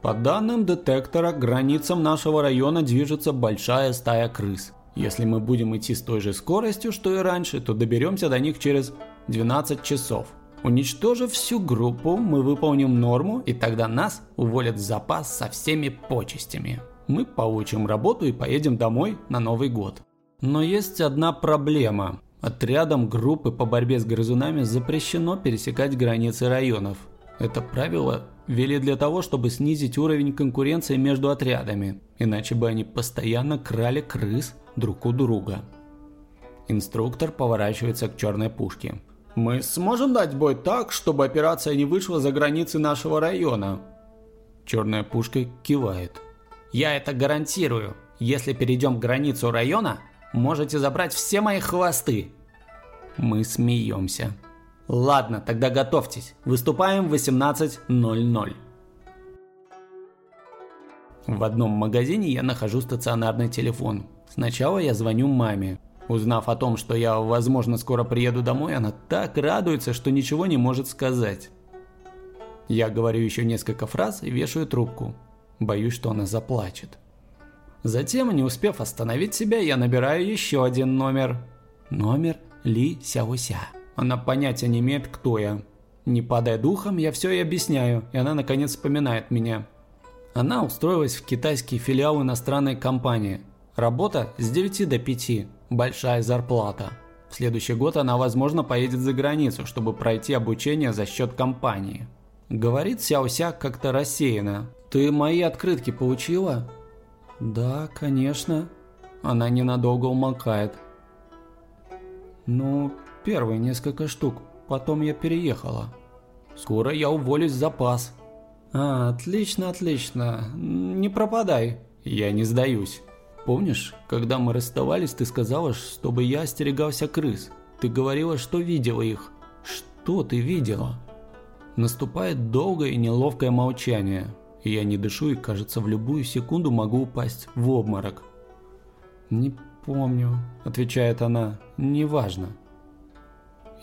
Speaker 1: По данным детектора, к границам нашего района движется большая стая крыс. Если мы будем идти с той же скоростью, что и раньше, то доберемся до них через 12 часов. Уничтожив всю группу, мы выполним норму, и тогда нас уволят в запас со всеми почестями. Мы получим работу и поедем домой на Новый год. Но есть одна проблема. Отрядам группы по борьбе с грызунами запрещено пересекать границы районов. Это правило ввели для того, чтобы снизить уровень конкуренции между отрядами, иначе бы они постоянно крали крыс друг у друга. Инструктор поворачивается к черной пушке. «Мы сможем дать бой так, чтобы операция не вышла за границы нашего района?» Черная пушка кивает. «Я это гарантирую. Если перейдем границу района, Можете забрать все мои хвосты. Мы смеемся. Ладно, тогда готовьтесь. Выступаем в 18.00. В одном магазине я нахожу стационарный телефон. Сначала я звоню маме. Узнав о том, что я, возможно, скоро приеду домой, она так радуется, что ничего не может сказать. Я говорю еще несколько фраз и вешаю трубку. Боюсь, что она заплачет. Затем, не успев остановить себя, я набираю еще один номер. Номер Ли Сяося. Она понятия не имеет, кто я. Не падая духом, я все ей объясняю, и она наконец вспоминает меня. Она устроилась в китайский филиал иностранной компании. Работа с 9 до 5, большая зарплата. В следующий год она, возможно, поедет за границу, чтобы пройти обучение за счет компании. Говорит Сяося как-то рассеянно. «Ты мои открытки получила?» «Да, конечно». Она ненадолго умолкает. «Ну, первые несколько штук, потом я переехала. Скоро я уволюсь в запас». «А, отлично, отлично. Не пропадай». «Я не сдаюсь». «Помнишь, когда мы расставались, ты сказала, чтобы я остерегался крыс? Ты говорила, что видела их. Что ты видела?» Наступает долгое и неловкое молчание. Я не дышу и, кажется, в любую секунду могу упасть в обморок. «Не помню», – отвечает она, – «неважно».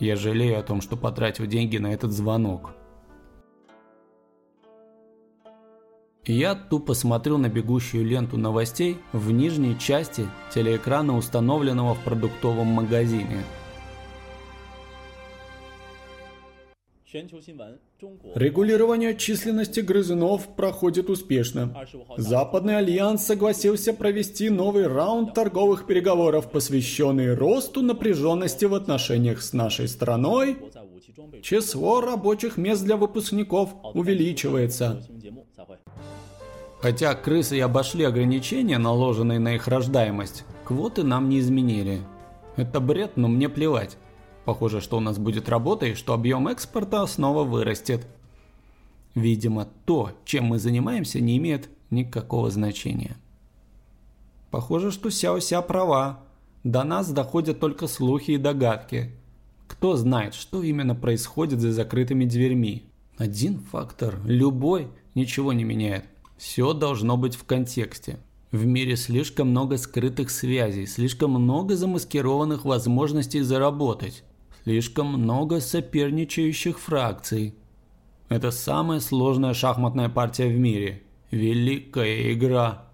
Speaker 1: Я жалею о том, что потратил деньги на этот звонок. Я тупо смотрю на бегущую ленту новостей в нижней части телеэкрана, установленного в продуктовом магазине –
Speaker 3: Регулирование численности грызунов проходит успешно. Западный альянс согласился провести новый раунд торговых переговоров, посвященный росту напряженности в отношениях с нашей страной. Число рабочих мест для выпускников увеличивается.
Speaker 1: Хотя крысы и обошли ограничения, наложенные на их рождаемость, квоты нам не изменили. Это бред, но мне плевать. Похоже, что у нас будет работа и что объем экспорта снова вырастет. Видимо, то, чем мы занимаемся, не имеет никакого значения. Похоже, что Сяо-Ся права. До нас доходят только слухи и догадки. Кто знает, что именно происходит за закрытыми дверьми. Один фактор, любой, ничего не меняет. Все должно быть в контексте. В мире слишком много скрытых связей, слишком много замаскированных возможностей заработать, слишком много соперничающих фракций. Это самая сложная шахматная партия в мире. Великая игра.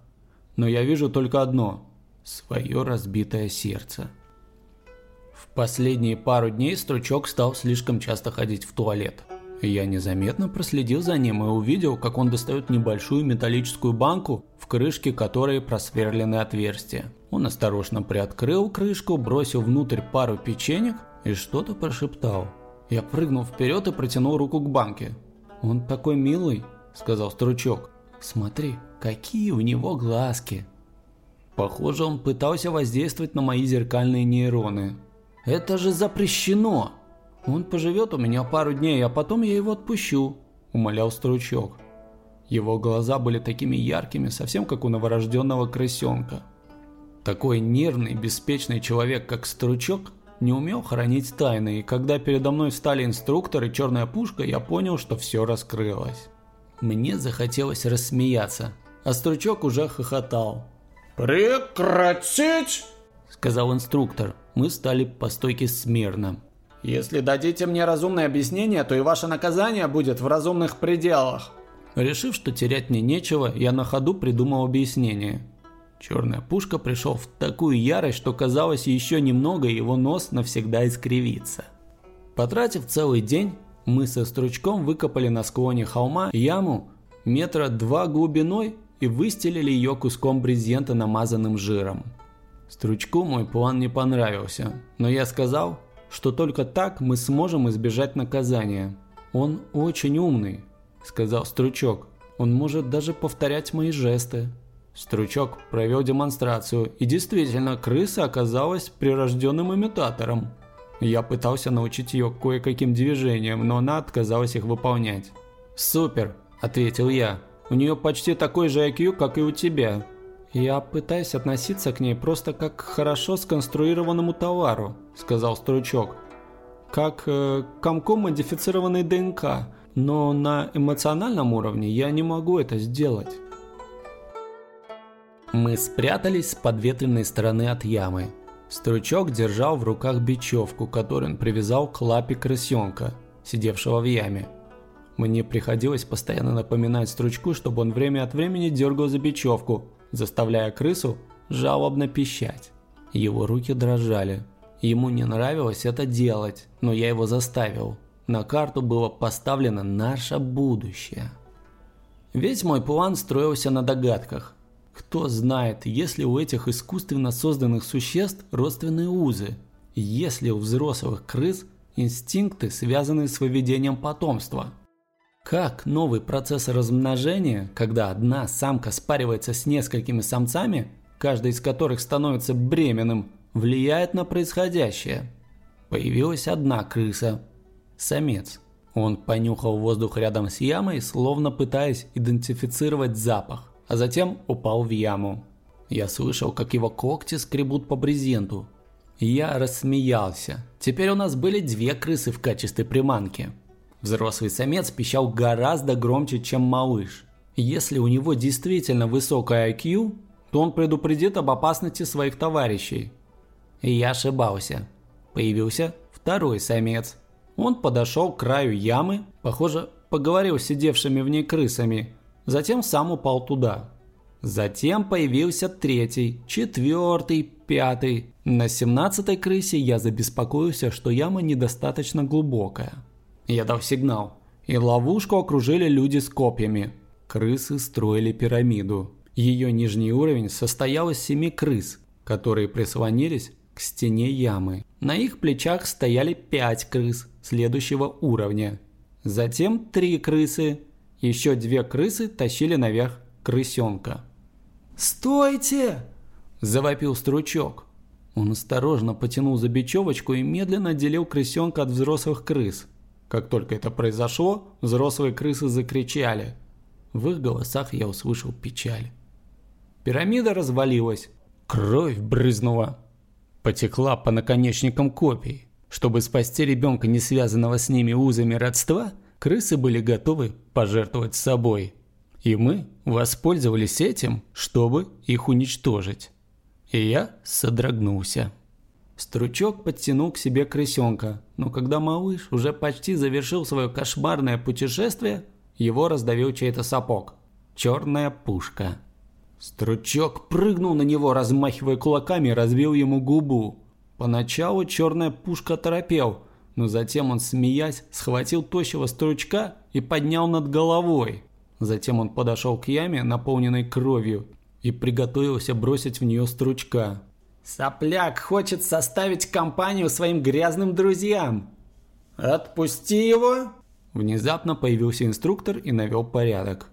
Speaker 1: Но я вижу только одно – свое разбитое сердце. В последние пару дней Стручок стал слишком часто ходить в туалет. Я незаметно проследил за ним и увидел, как он достает небольшую металлическую банку, в крышке которой просверлены отверстия. Он осторожно приоткрыл крышку, бросил внутрь пару печенек и что-то прошептал. Я прыгнул вперед и протянул руку к банке. «Он такой милый», — сказал Стручок. «Смотри, какие у него глазки». Похоже, он пытался воздействовать на мои зеркальные нейроны. «Это же запрещено!» «Он поживет у меня пару дней, а потом я его отпущу», – умолял Стручок. Его глаза были такими яркими, совсем как у новорожденного крысенка. Такой нервный, беспечный человек, как Стручок, не умел хранить тайны, и когда передо мной встали инструктор и черная пушка, я понял, что все раскрылось. Мне захотелось рассмеяться, а Стручок уже хохотал.
Speaker 3: «Прекратить!»
Speaker 1: – сказал инструктор. Мы стали по стойке смирно.
Speaker 3: Если дадите мне разумное объяснение, то и ваше наказание будет в разумных пределах.
Speaker 1: Решив, что терять мне нечего, я на ходу придумал объяснение. Черная пушка пришел в такую ярость, что казалось еще немного его нос навсегда искривится. Потратив целый день, мы со стручком выкопали на склоне холма яму метра два глубиной и выстелили ее куском брезента, намазанным жиром. Стручку мой план не понравился, но я сказал, что только так мы сможем избежать наказания. Он очень умный, сказал Стручок. Он может даже повторять мои жесты. Стручок провел демонстрацию, и действительно, крыса оказалась прирожденным имитатором. Я пытался научить ее кое-каким движениям, но она отказалась их выполнять. «Супер», – ответил я. «У нее почти такой же IQ, как и у тебя». «Я пытаюсь относиться к ней просто как к хорошо сконструированному товару», – сказал Стручок. «Как э, комком модифицированной ДНК, но на эмоциональном уровне я не могу это сделать». Мы спрятались с подветренной стороны от ямы. Стручок держал в руках бечевку, которую он привязал к лапе крысенка, сидевшего в яме. Мне приходилось постоянно напоминать Стручку, чтобы он время от времени дергал за бечевку – заставляя крысу жалобно пищать. Его руки дрожали. Ему не нравилось это делать, но я его заставил. На карту было поставлено наше будущее. Весь мой план строился на догадках. Кто знает, есть ли у этих искусственно созданных существ родственные узы? Есть ли у взрослых крыс инстинкты, связанные с выведением потомства? Как новый процесс размножения, когда одна самка спаривается с несколькими самцами, каждый из которых становится бременным, влияет на происходящее? Появилась одна крыса. Самец. Он понюхал воздух рядом с ямой, словно пытаясь идентифицировать запах, а затем упал в яму. Я слышал, как его когти скребут по брезенту. Я рассмеялся. Теперь у нас были две крысы в качестве приманки. Взрослый самец пищал гораздо громче, чем малыш. Если у него действительно высокая IQ, то он предупредит об опасности своих товарищей. И я ошибался. Появился второй самец. Он подошел к краю ямы, похоже, поговорил с сидевшими в ней крысами, затем сам упал туда. Затем появился третий, четвертый, пятый. На семнадцатой крысе я забеспокоился, что яма недостаточно глубокая. Я дал сигнал, и ловушку окружили люди с копьями. Крысы строили пирамиду. Ее нижний уровень состоял из семи крыс, которые прислонились к стене ямы. На их плечах стояли пять крыс следующего уровня. Затем три крысы. Еще две крысы тащили наверх крысенка.
Speaker 2: «Стойте!»
Speaker 1: – завопил стручок. Он осторожно потянул за бечевочку и медленно отделил крысенка от взрослых крыс. Как только это произошло, взрослые крысы закричали. В их голосах я услышал печаль. Пирамида развалилась. Кровь брызнула. Потекла по наконечникам копий. Чтобы спасти ребенка, не связанного с ними узами родства, крысы были готовы пожертвовать собой. И мы воспользовались этим, чтобы их уничтожить. И я содрогнулся. Стручок подтянул к себе крысенка, но когда малыш уже почти завершил свое кошмарное путешествие, его раздавил чей-то сапог. Черная пушка. Стручок прыгнул на него, размахивая кулаками, разбил ему губу. Поначалу черная пушка торопел, но затем он, смеясь, схватил тощего стручка и поднял над головой. Затем он подошел к яме, наполненной кровью, и приготовился бросить в нее стручка.
Speaker 2: Сопляк хочет составить компанию своим грязным друзьям. Отпусти его.
Speaker 1: Внезапно появился инструктор и навел порядок.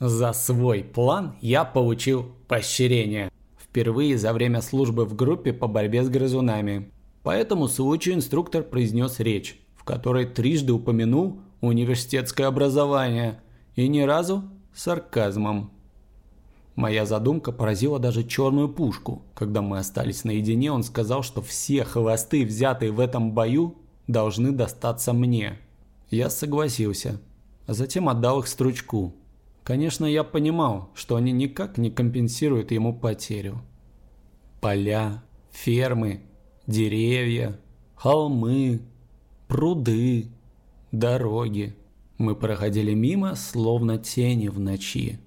Speaker 1: За свой план я получил поощрение. Впервые за время службы в группе по борьбе с грызунами. По этому случаю инструктор произнес речь, в которой трижды упомянул университетское образование и ни разу сарказмом. Моя задумка поразила даже черную пушку. Когда мы остались наедине, он сказал, что все хвосты, взятые в этом бою, должны достаться мне. Я согласился, а затем отдал их стручку. Конечно, я понимал, что они никак не компенсируют ему потерю. Поля, фермы, деревья, холмы, пруды, дороги. Мы проходили мимо, словно тени в ночи.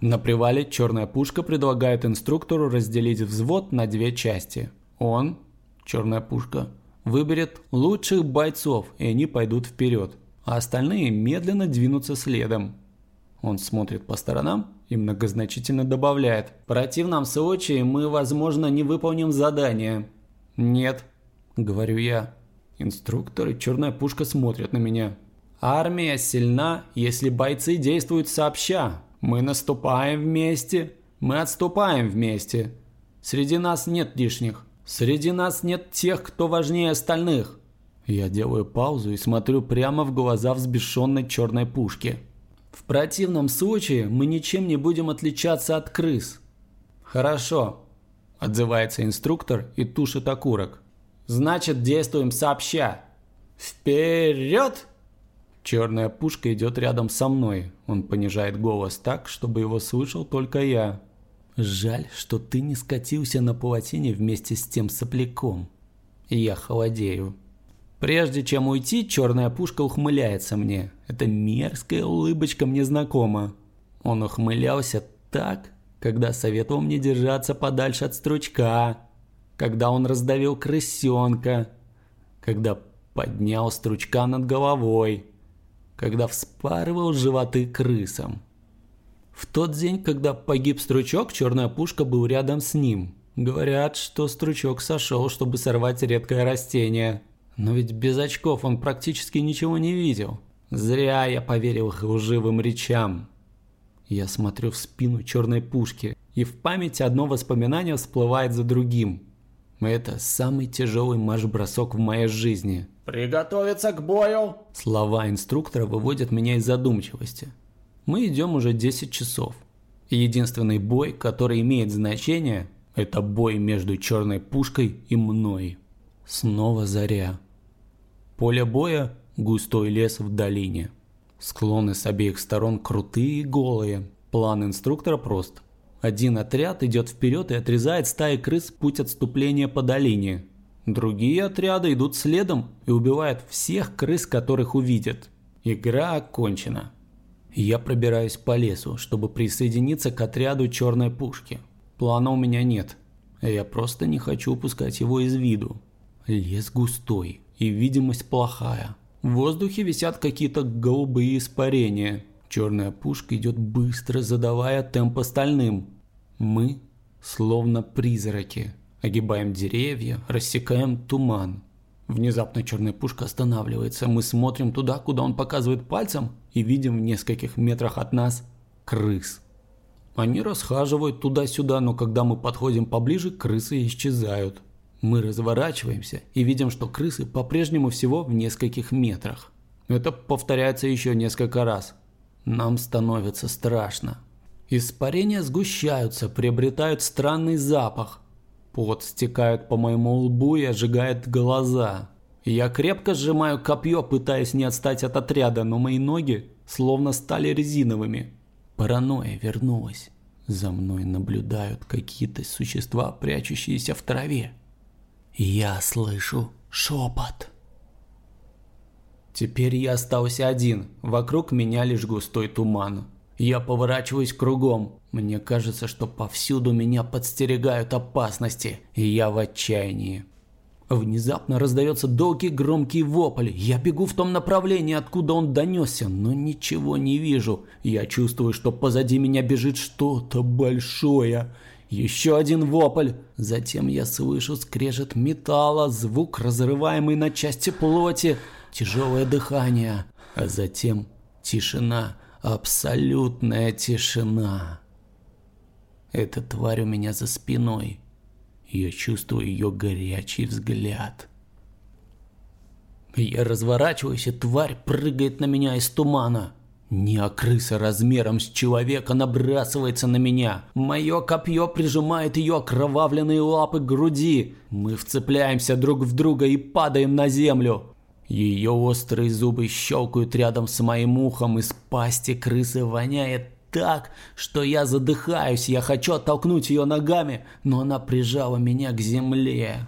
Speaker 1: На привале черная пушка предлагает инструктору разделить взвод на две части. Он, черная пушка, выберет лучших бойцов, и они пойдут вперед, а остальные медленно двинутся следом. Он смотрит по сторонам и многозначительно добавляет. В противном случае мы, возможно, не выполним задание. Нет, говорю я. Инструктор и черная пушка смотрят на меня. Армия сильна, если бойцы действуют сообща, мы наступаем вместе, мы отступаем вместе. Среди нас нет лишних. Среди нас нет тех, кто важнее остальных. Я делаю паузу и смотрю прямо в глаза взбешенной черной пушки. В противном случае мы ничем не будем отличаться от крыс. Хорошо, отзывается инструктор и тушит окурок. Значит, действуем сообща. Вперед! Черная пушка идет рядом со мной. Он понижает голос так, чтобы его слышал только я. Жаль, что ты не скатился на палатине вместе с тем сопляком. Я холодею. Прежде чем уйти, черная пушка ухмыляется мне. Эта мерзкая улыбочка мне знакома. Он ухмылялся так, когда советовал мне держаться подальше от стручка, когда он раздавил крысенка, когда поднял стручка над головой, когда вспарывал животы крысам. В тот день, когда погиб Стручок, черная пушка был рядом с ним. Говорят, что Стручок сошел, чтобы сорвать редкое растение. Но ведь без очков он практически ничего не видел. Зря я поверил их лживым речам. Я смотрю в спину черной пушки, и в памяти одно воспоминание всплывает за другим. Это самый тяжелый марш-бросок в моей жизни –
Speaker 2: «Приготовиться к бою!»
Speaker 1: Слова инструктора выводят меня из задумчивости. Мы идем уже 10 часов. И единственный бой, который имеет значение, это бой между черной пушкой и мной. Снова заря. Поле боя – густой лес в долине. Склоны с обеих сторон крутые и голые. План инструктора прост. Один отряд идет вперед и отрезает стаи крыс путь отступления по долине, Другие отряды идут следом и убивают всех крыс, которых увидят. Игра окончена. Я пробираюсь по лесу, чтобы присоединиться к отряду черной пушки. Плана у меня нет. Я просто не хочу упускать его из виду. Лес густой и видимость плохая. В воздухе висят какие-то голубые испарения. Черная пушка идет быстро, задавая темп остальным. Мы словно призраки. Огибаем деревья, рассекаем туман. Внезапно черная пушка останавливается. Мы смотрим туда, куда он показывает пальцем, и видим в нескольких метрах от нас крыс. Они расхаживают туда-сюда, но когда мы подходим поближе, крысы исчезают. Мы разворачиваемся и видим, что крысы по-прежнему всего в нескольких метрах. Это повторяется еще несколько раз. Нам становится страшно. Испарения сгущаются, приобретают странный запах. Пот стекает по моему лбу и ожигает глаза. Я крепко сжимаю копье, пытаясь не отстать от отряда, но мои ноги словно стали резиновыми. Паранойя вернулась. За мной наблюдают какие-то существа, прячущиеся в траве. Я слышу шепот. Теперь я остался один, вокруг меня лишь густой туман. Я поворачиваюсь кругом. Мне кажется, что повсюду меня подстерегают опасности, и я в отчаянии. Внезапно раздается долгий громкий вопль. Я бегу в том направлении, откуда он донесся, но ничего не вижу. Я чувствую, что позади меня бежит что-то большое. Еще один вопль. Затем я слышу скрежет металла, звук разрываемый на части плоти, тяжелое дыхание. А затем тишина, абсолютная тишина. Эта тварь у меня за спиной. Я чувствую ее горячий взгляд. Я разворачиваюсь, и тварь прыгает на меня из тумана. Неокрыса размером с человека набрасывается на меня. Мое копье прижимает ее окровавленные лапы к груди. Мы вцепляемся друг в друга и падаем на землю. Ее острые зубы щелкают рядом с моим ухом, из пасти крысы воняет так, что я задыхаюсь, я хочу оттолкнуть ее ногами, но она прижала меня к земле.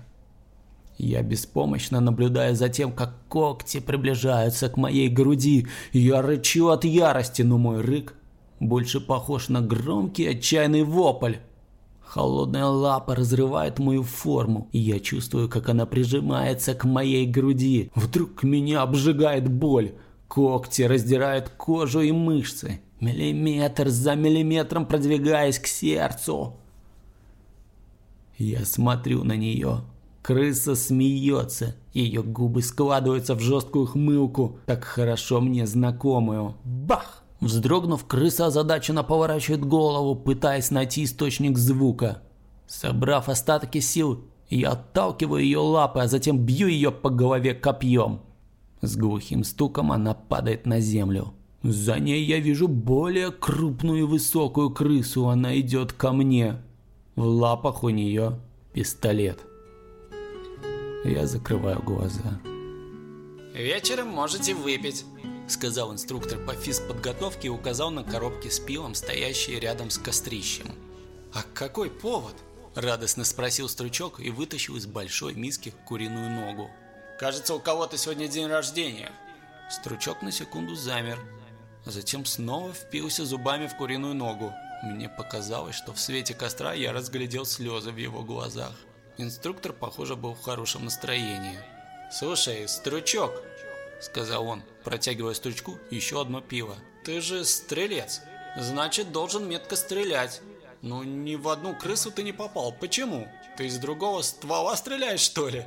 Speaker 1: Я беспомощно наблюдаю за тем, как когти приближаются к моей груди. Я рычу от ярости, но мой рык больше похож на громкий отчаянный вопль. Холодная лапа разрывает мою форму, и я чувствую, как она прижимается к моей груди. Вдруг меня обжигает боль. Когти раздирают кожу и мышцы миллиметр за миллиметром продвигаясь к сердцу. Я смотрю на нее. Крыса смеется, ее губы складываются в жесткую хмылку, так хорошо мне знакомую. Бах! Вздрогнув, крыса озадаченно поворачивает голову, пытаясь найти источник звука. Собрав остатки сил, я отталкиваю ее лапы, а затем бью ее по голове копьем. С глухим стуком она падает на землю. За ней я вижу более крупную высокую крысу, она идет ко мне. В лапах у нее пистолет. Я закрываю глаза.
Speaker 2: «Вечером можете выпить», — сказал инструктор по физподготовке и указал на коробки с пивом, стоящие рядом с кострищем. «А какой повод?» – радостно спросил Стручок и вытащил из большой миски куриную ногу. «Кажется, у кого-то сегодня день рождения». Стручок на секунду замер, а затем снова впился зубами в куриную ногу. Мне показалось, что в свете костра я разглядел слезы в его глазах. Инструктор, похоже, был в хорошем настроении. «Слушай, Стручок», — сказал он, протягивая Стручку еще одно пиво. «Ты же стрелец, значит, должен метко стрелять. Но ни в одну крысу ты не попал. Почему? Ты из другого ствола стреляешь, что ли?»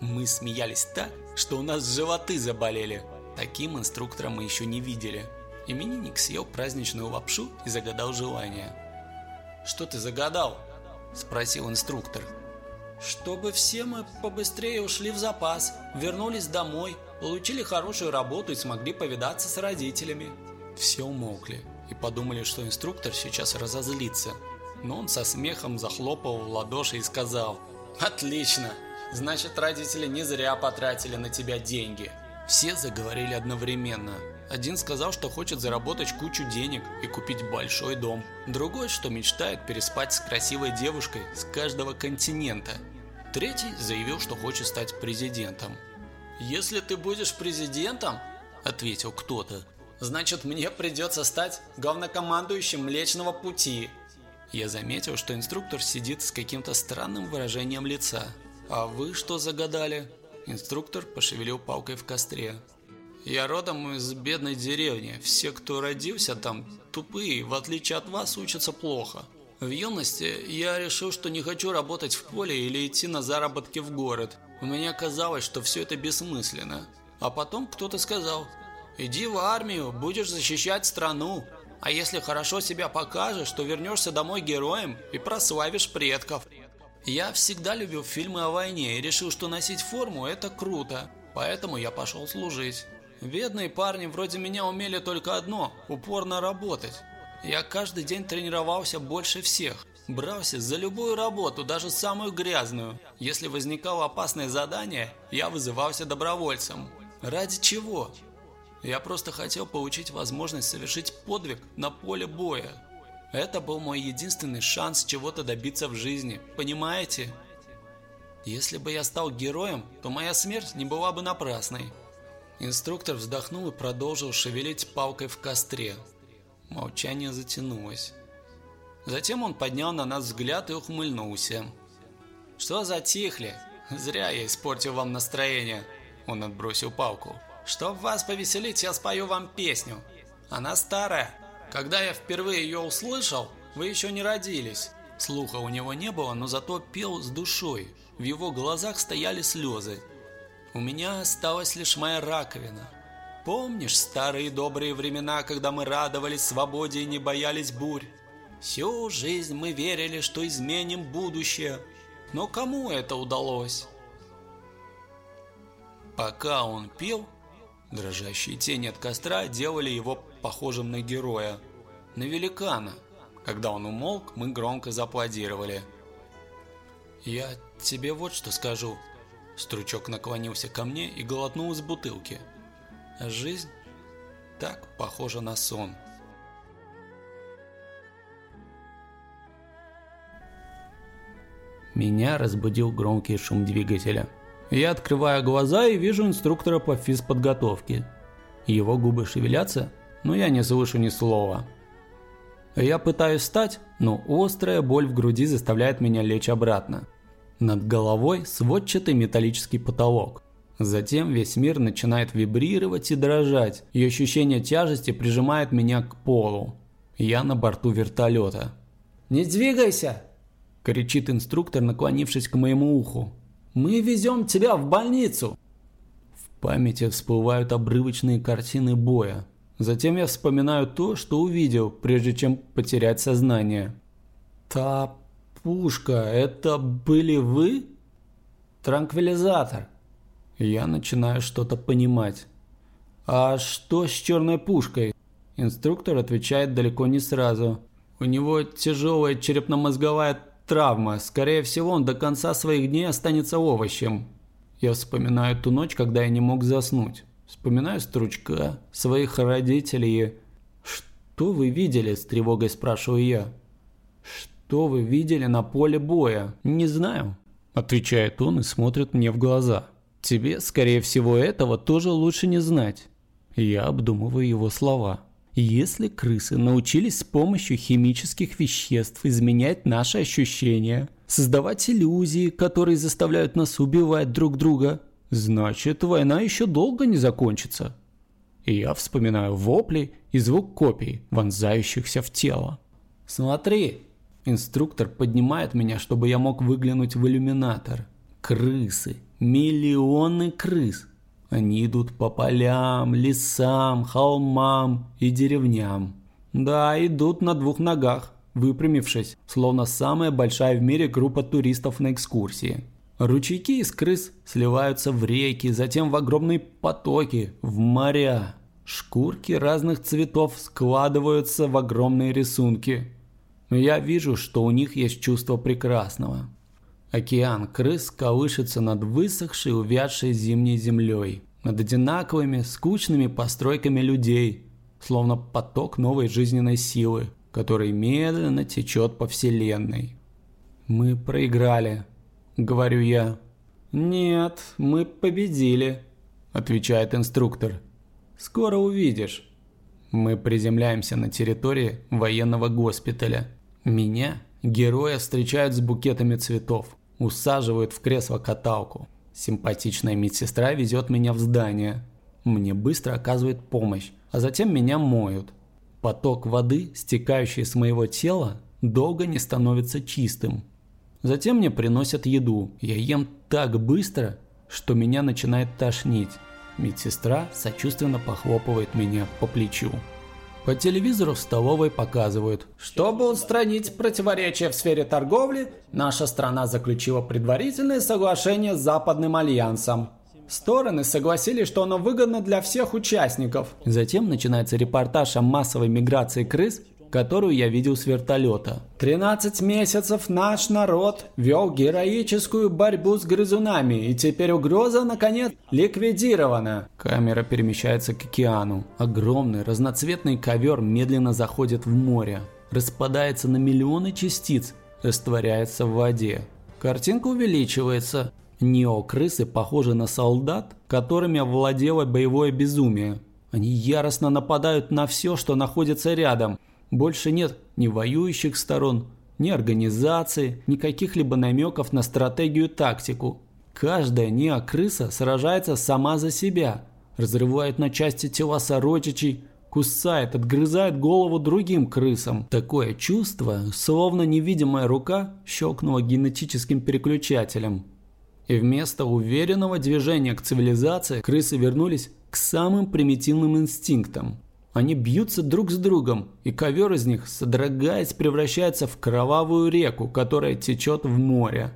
Speaker 2: Мы смеялись так, что у нас животы заболели. Таким инструктором мы еще не видели. Именинник съел праздничную лапшу и загадал желание. «Что ты загадал?» – спросил инструктор. «Чтобы все мы побыстрее ушли в запас, вернулись домой, получили хорошую работу и смогли повидаться с родителями». Все умолкли и подумали, что инструктор сейчас разозлится. Но он со смехом захлопал в ладоши и сказал «Отлично! Значит, родители не зря потратили на тебя деньги». Все заговорили одновременно. Один сказал, что хочет заработать кучу денег и купить большой дом. Другой, что мечтает переспать с красивой девушкой с каждого континента. Третий заявил, что хочет стать президентом. «Если ты будешь президентом, — ответил кто-то, — значит мне придется стать главнокомандующим Млечного Пути». Я заметил, что инструктор сидит с каким-то странным выражением лица. «А вы что загадали?» Инструктор пошевелил палкой в костре. «Я родом из бедной деревни. Все, кто родился там, тупые, в отличие от вас, учатся плохо. В юности я решил, что не хочу работать в поле или идти на заработки в город. Мне казалось, что все это бессмысленно. А потом кто-то сказал, иди в армию, будешь защищать страну. А если хорошо себя покажешь, то вернешься домой героем и прославишь предков. Я всегда любил фильмы о войне и решил, что носить форму – это круто. Поэтому я пошел служить. Бедные парни вроде меня умели только одно – упорно работать. Я каждый день тренировался больше всех. Брался за любую работу, даже самую грязную. Если возникало опасное задание, я вызывался добровольцем. Ради чего? Я просто хотел получить возможность совершить подвиг на поле боя. Это был мой единственный шанс чего-то добиться в жизни, понимаете? Если бы я стал героем, то моя смерть не была бы напрасной. Инструктор вздохнул и продолжил шевелить палкой в костре. Молчание затянулось. Затем он поднял на нас взгляд и ухмыльнулся. «Что затихли? Зря я испортил вам настроение!» Он отбросил палку. «Чтоб вас повеселить, я спою вам песню. Она старая. Когда я впервые ее услышал, вы еще не родились. Слуха у него не было, но зато пел с душой. В его глазах стояли слезы. У меня осталась лишь моя раковина. Помнишь старые добрые времена, когда мы радовались свободе и не боялись бурь? Всю жизнь мы верили, что изменим будущее. Но кому это удалось? Пока он пел, дрожащие тени от костра делали его похожим на героя, на великана. Когда он умолк, мы громко зааплодировали. «Я тебе вот что скажу». Стручок наклонился ко мне и глотнул из бутылки. «Жизнь так похожа на сон».
Speaker 1: Меня разбудил громкий шум двигателя. Я открываю глаза и вижу инструктора по физподготовке. Его губы шевелятся, но я не слышу ни слова. Я пытаюсь встать, но острая боль в груди заставляет меня лечь обратно. Над головой сводчатый металлический потолок. Затем весь мир начинает вибрировать и дрожать, и ощущение тяжести прижимает меня к полу. Я на борту вертолета.
Speaker 2: «Не двигайся!»
Speaker 1: – кричит инструктор, наклонившись к моему уху.
Speaker 2: «Мы везем тебя в больницу!»
Speaker 1: В памяти всплывают обрывочные картины боя. Затем я вспоминаю то, что увидел, прежде чем потерять сознание. Та пушка, это были вы? Транквилизатор. Я начинаю что-то понимать. А что с черной пушкой? Инструктор отвечает далеко не сразу. У него тяжелая черепно-мозговая травма. Скорее всего, он до конца своих дней останется овощем. Я вспоминаю ту ночь, когда я не мог заснуть. Вспоминаю стручка, своих родителей. «Что вы видели?» – с тревогой спрашиваю я. «Что вы видели на поле боя?» «Не знаю», – отвечает он и смотрит мне в глаза. «Тебе, скорее всего, этого тоже лучше не знать». Я обдумываю его слова. Если крысы научились с помощью химических веществ изменять наши ощущения, создавать иллюзии, которые заставляют нас убивать друг друга, Значит, война еще долго не закончится. И я вспоминаю вопли и звук копий, вонзающихся в тело. Смотри, инструктор поднимает меня, чтобы я мог выглянуть в иллюминатор. Крысы, миллионы крыс. Они идут по полям, лесам, холмам и деревням. Да, идут на двух ногах, выпрямившись, словно самая большая в мире группа туристов на экскурсии. Ручейки из крыс сливаются в реки, затем в огромные потоки, в моря. Шкурки разных цветов складываются в огромные рисунки. Я вижу, что у них есть чувство прекрасного. Океан крыс колышется над высохшей, увядшей зимней землей, над одинаковыми, скучными постройками людей, словно поток новой жизненной силы, который медленно течет по вселенной. Мы проиграли, говорю я. «Нет, мы победили», – отвечает инструктор. «Скоро увидишь». Мы приземляемся на территории военного госпиталя. Меня, героя, встречают с букетами цветов, усаживают в кресло-каталку. Симпатичная медсестра везет меня в здание. Мне быстро оказывает помощь, а затем меня моют. Поток воды, стекающий с моего тела, долго не становится чистым. Затем мне приносят еду. Я ем так быстро, что меня начинает тошнить. Медсестра сочувственно похлопывает меня по плечу. По телевизору в столовой показывают.
Speaker 3: Чтобы устранить противоречия в сфере торговли, наша страна заключила предварительное соглашение с Западным альянсом. Стороны согласились, что оно выгодно для всех участников.
Speaker 1: Затем начинается репортаж о массовой миграции крыс которую я видел с вертолета.
Speaker 3: 13 месяцев наш народ вел героическую борьбу с грызунами, и теперь угроза, наконец, ликвидирована.
Speaker 1: Камера перемещается к океану. Огромный разноцветный ковер медленно заходит в море, распадается на миллионы частиц, растворяется в воде. Картинка увеличивается. Нео-крысы похожи на солдат, которыми овладело боевое безумие. Они яростно нападают на все, что находится рядом – больше нет ни воюющих сторон, ни организации, ни каких-либо намеков на стратегию тактику. Каждая неокрыса сражается сама за себя, разрывает на части тела сородичей, кусает, отгрызает голову другим крысам. Такое чувство, словно невидимая рука щелкнула генетическим переключателем. И вместо уверенного движения к цивилизации крысы вернулись к самым примитивным инстинктам – они бьются друг с другом, и ковер из них, содрогаясь, превращается в кровавую реку, которая течет в море.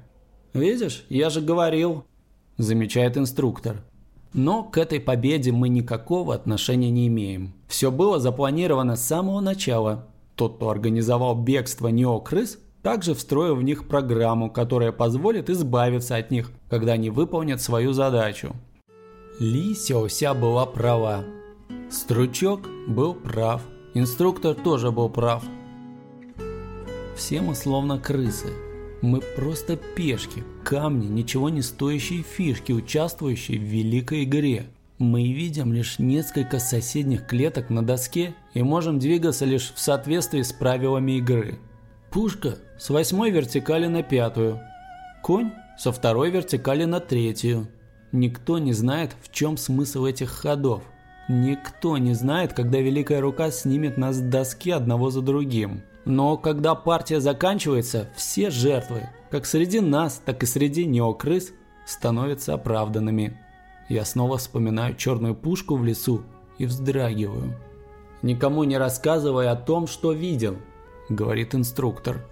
Speaker 3: «Видишь, я же говорил», – замечает инструктор.
Speaker 1: Но к этой победе мы никакого отношения не имеем. Все было запланировано с самого начала. Тот, кто организовал бегство неокрыс, также встроил в них программу, которая позволит избавиться от них, когда они выполнят свою задачу. Ли Сяося была права. Стручок был прав, инструктор тоже был прав. Все мы словно крысы. Мы просто пешки, камни, ничего не стоящие фишки, участвующие в великой игре. Мы видим лишь несколько соседних клеток на доске и можем двигаться лишь в соответствии с правилами игры. Пушка с восьмой вертикали на пятую, конь со второй вертикали на третью. Никто не знает, в чем смысл этих ходов. Никто не знает, когда Великая Рука снимет нас с доски одного за другим. Но когда партия заканчивается, все жертвы, как среди нас, так и среди неокрыс, становятся оправданными. Я снова вспоминаю черную пушку в лесу и вздрагиваю. «Никому не рассказывай о том, что видел», – говорит инструктор.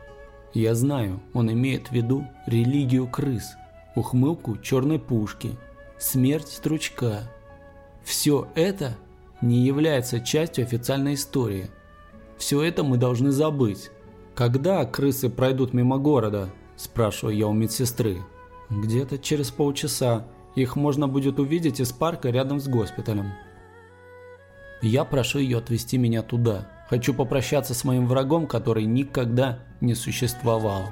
Speaker 1: Я знаю, он имеет в виду религию крыс, ухмылку черной пушки, смерть стручка – все это не является частью официальной истории. Все это мы должны забыть. Когда крысы пройдут мимо города? Спрашиваю я у медсестры. Где-то через полчаса. Их можно будет увидеть из парка рядом с госпиталем. Я прошу ее отвезти меня туда. Хочу попрощаться с моим врагом, который никогда не существовал.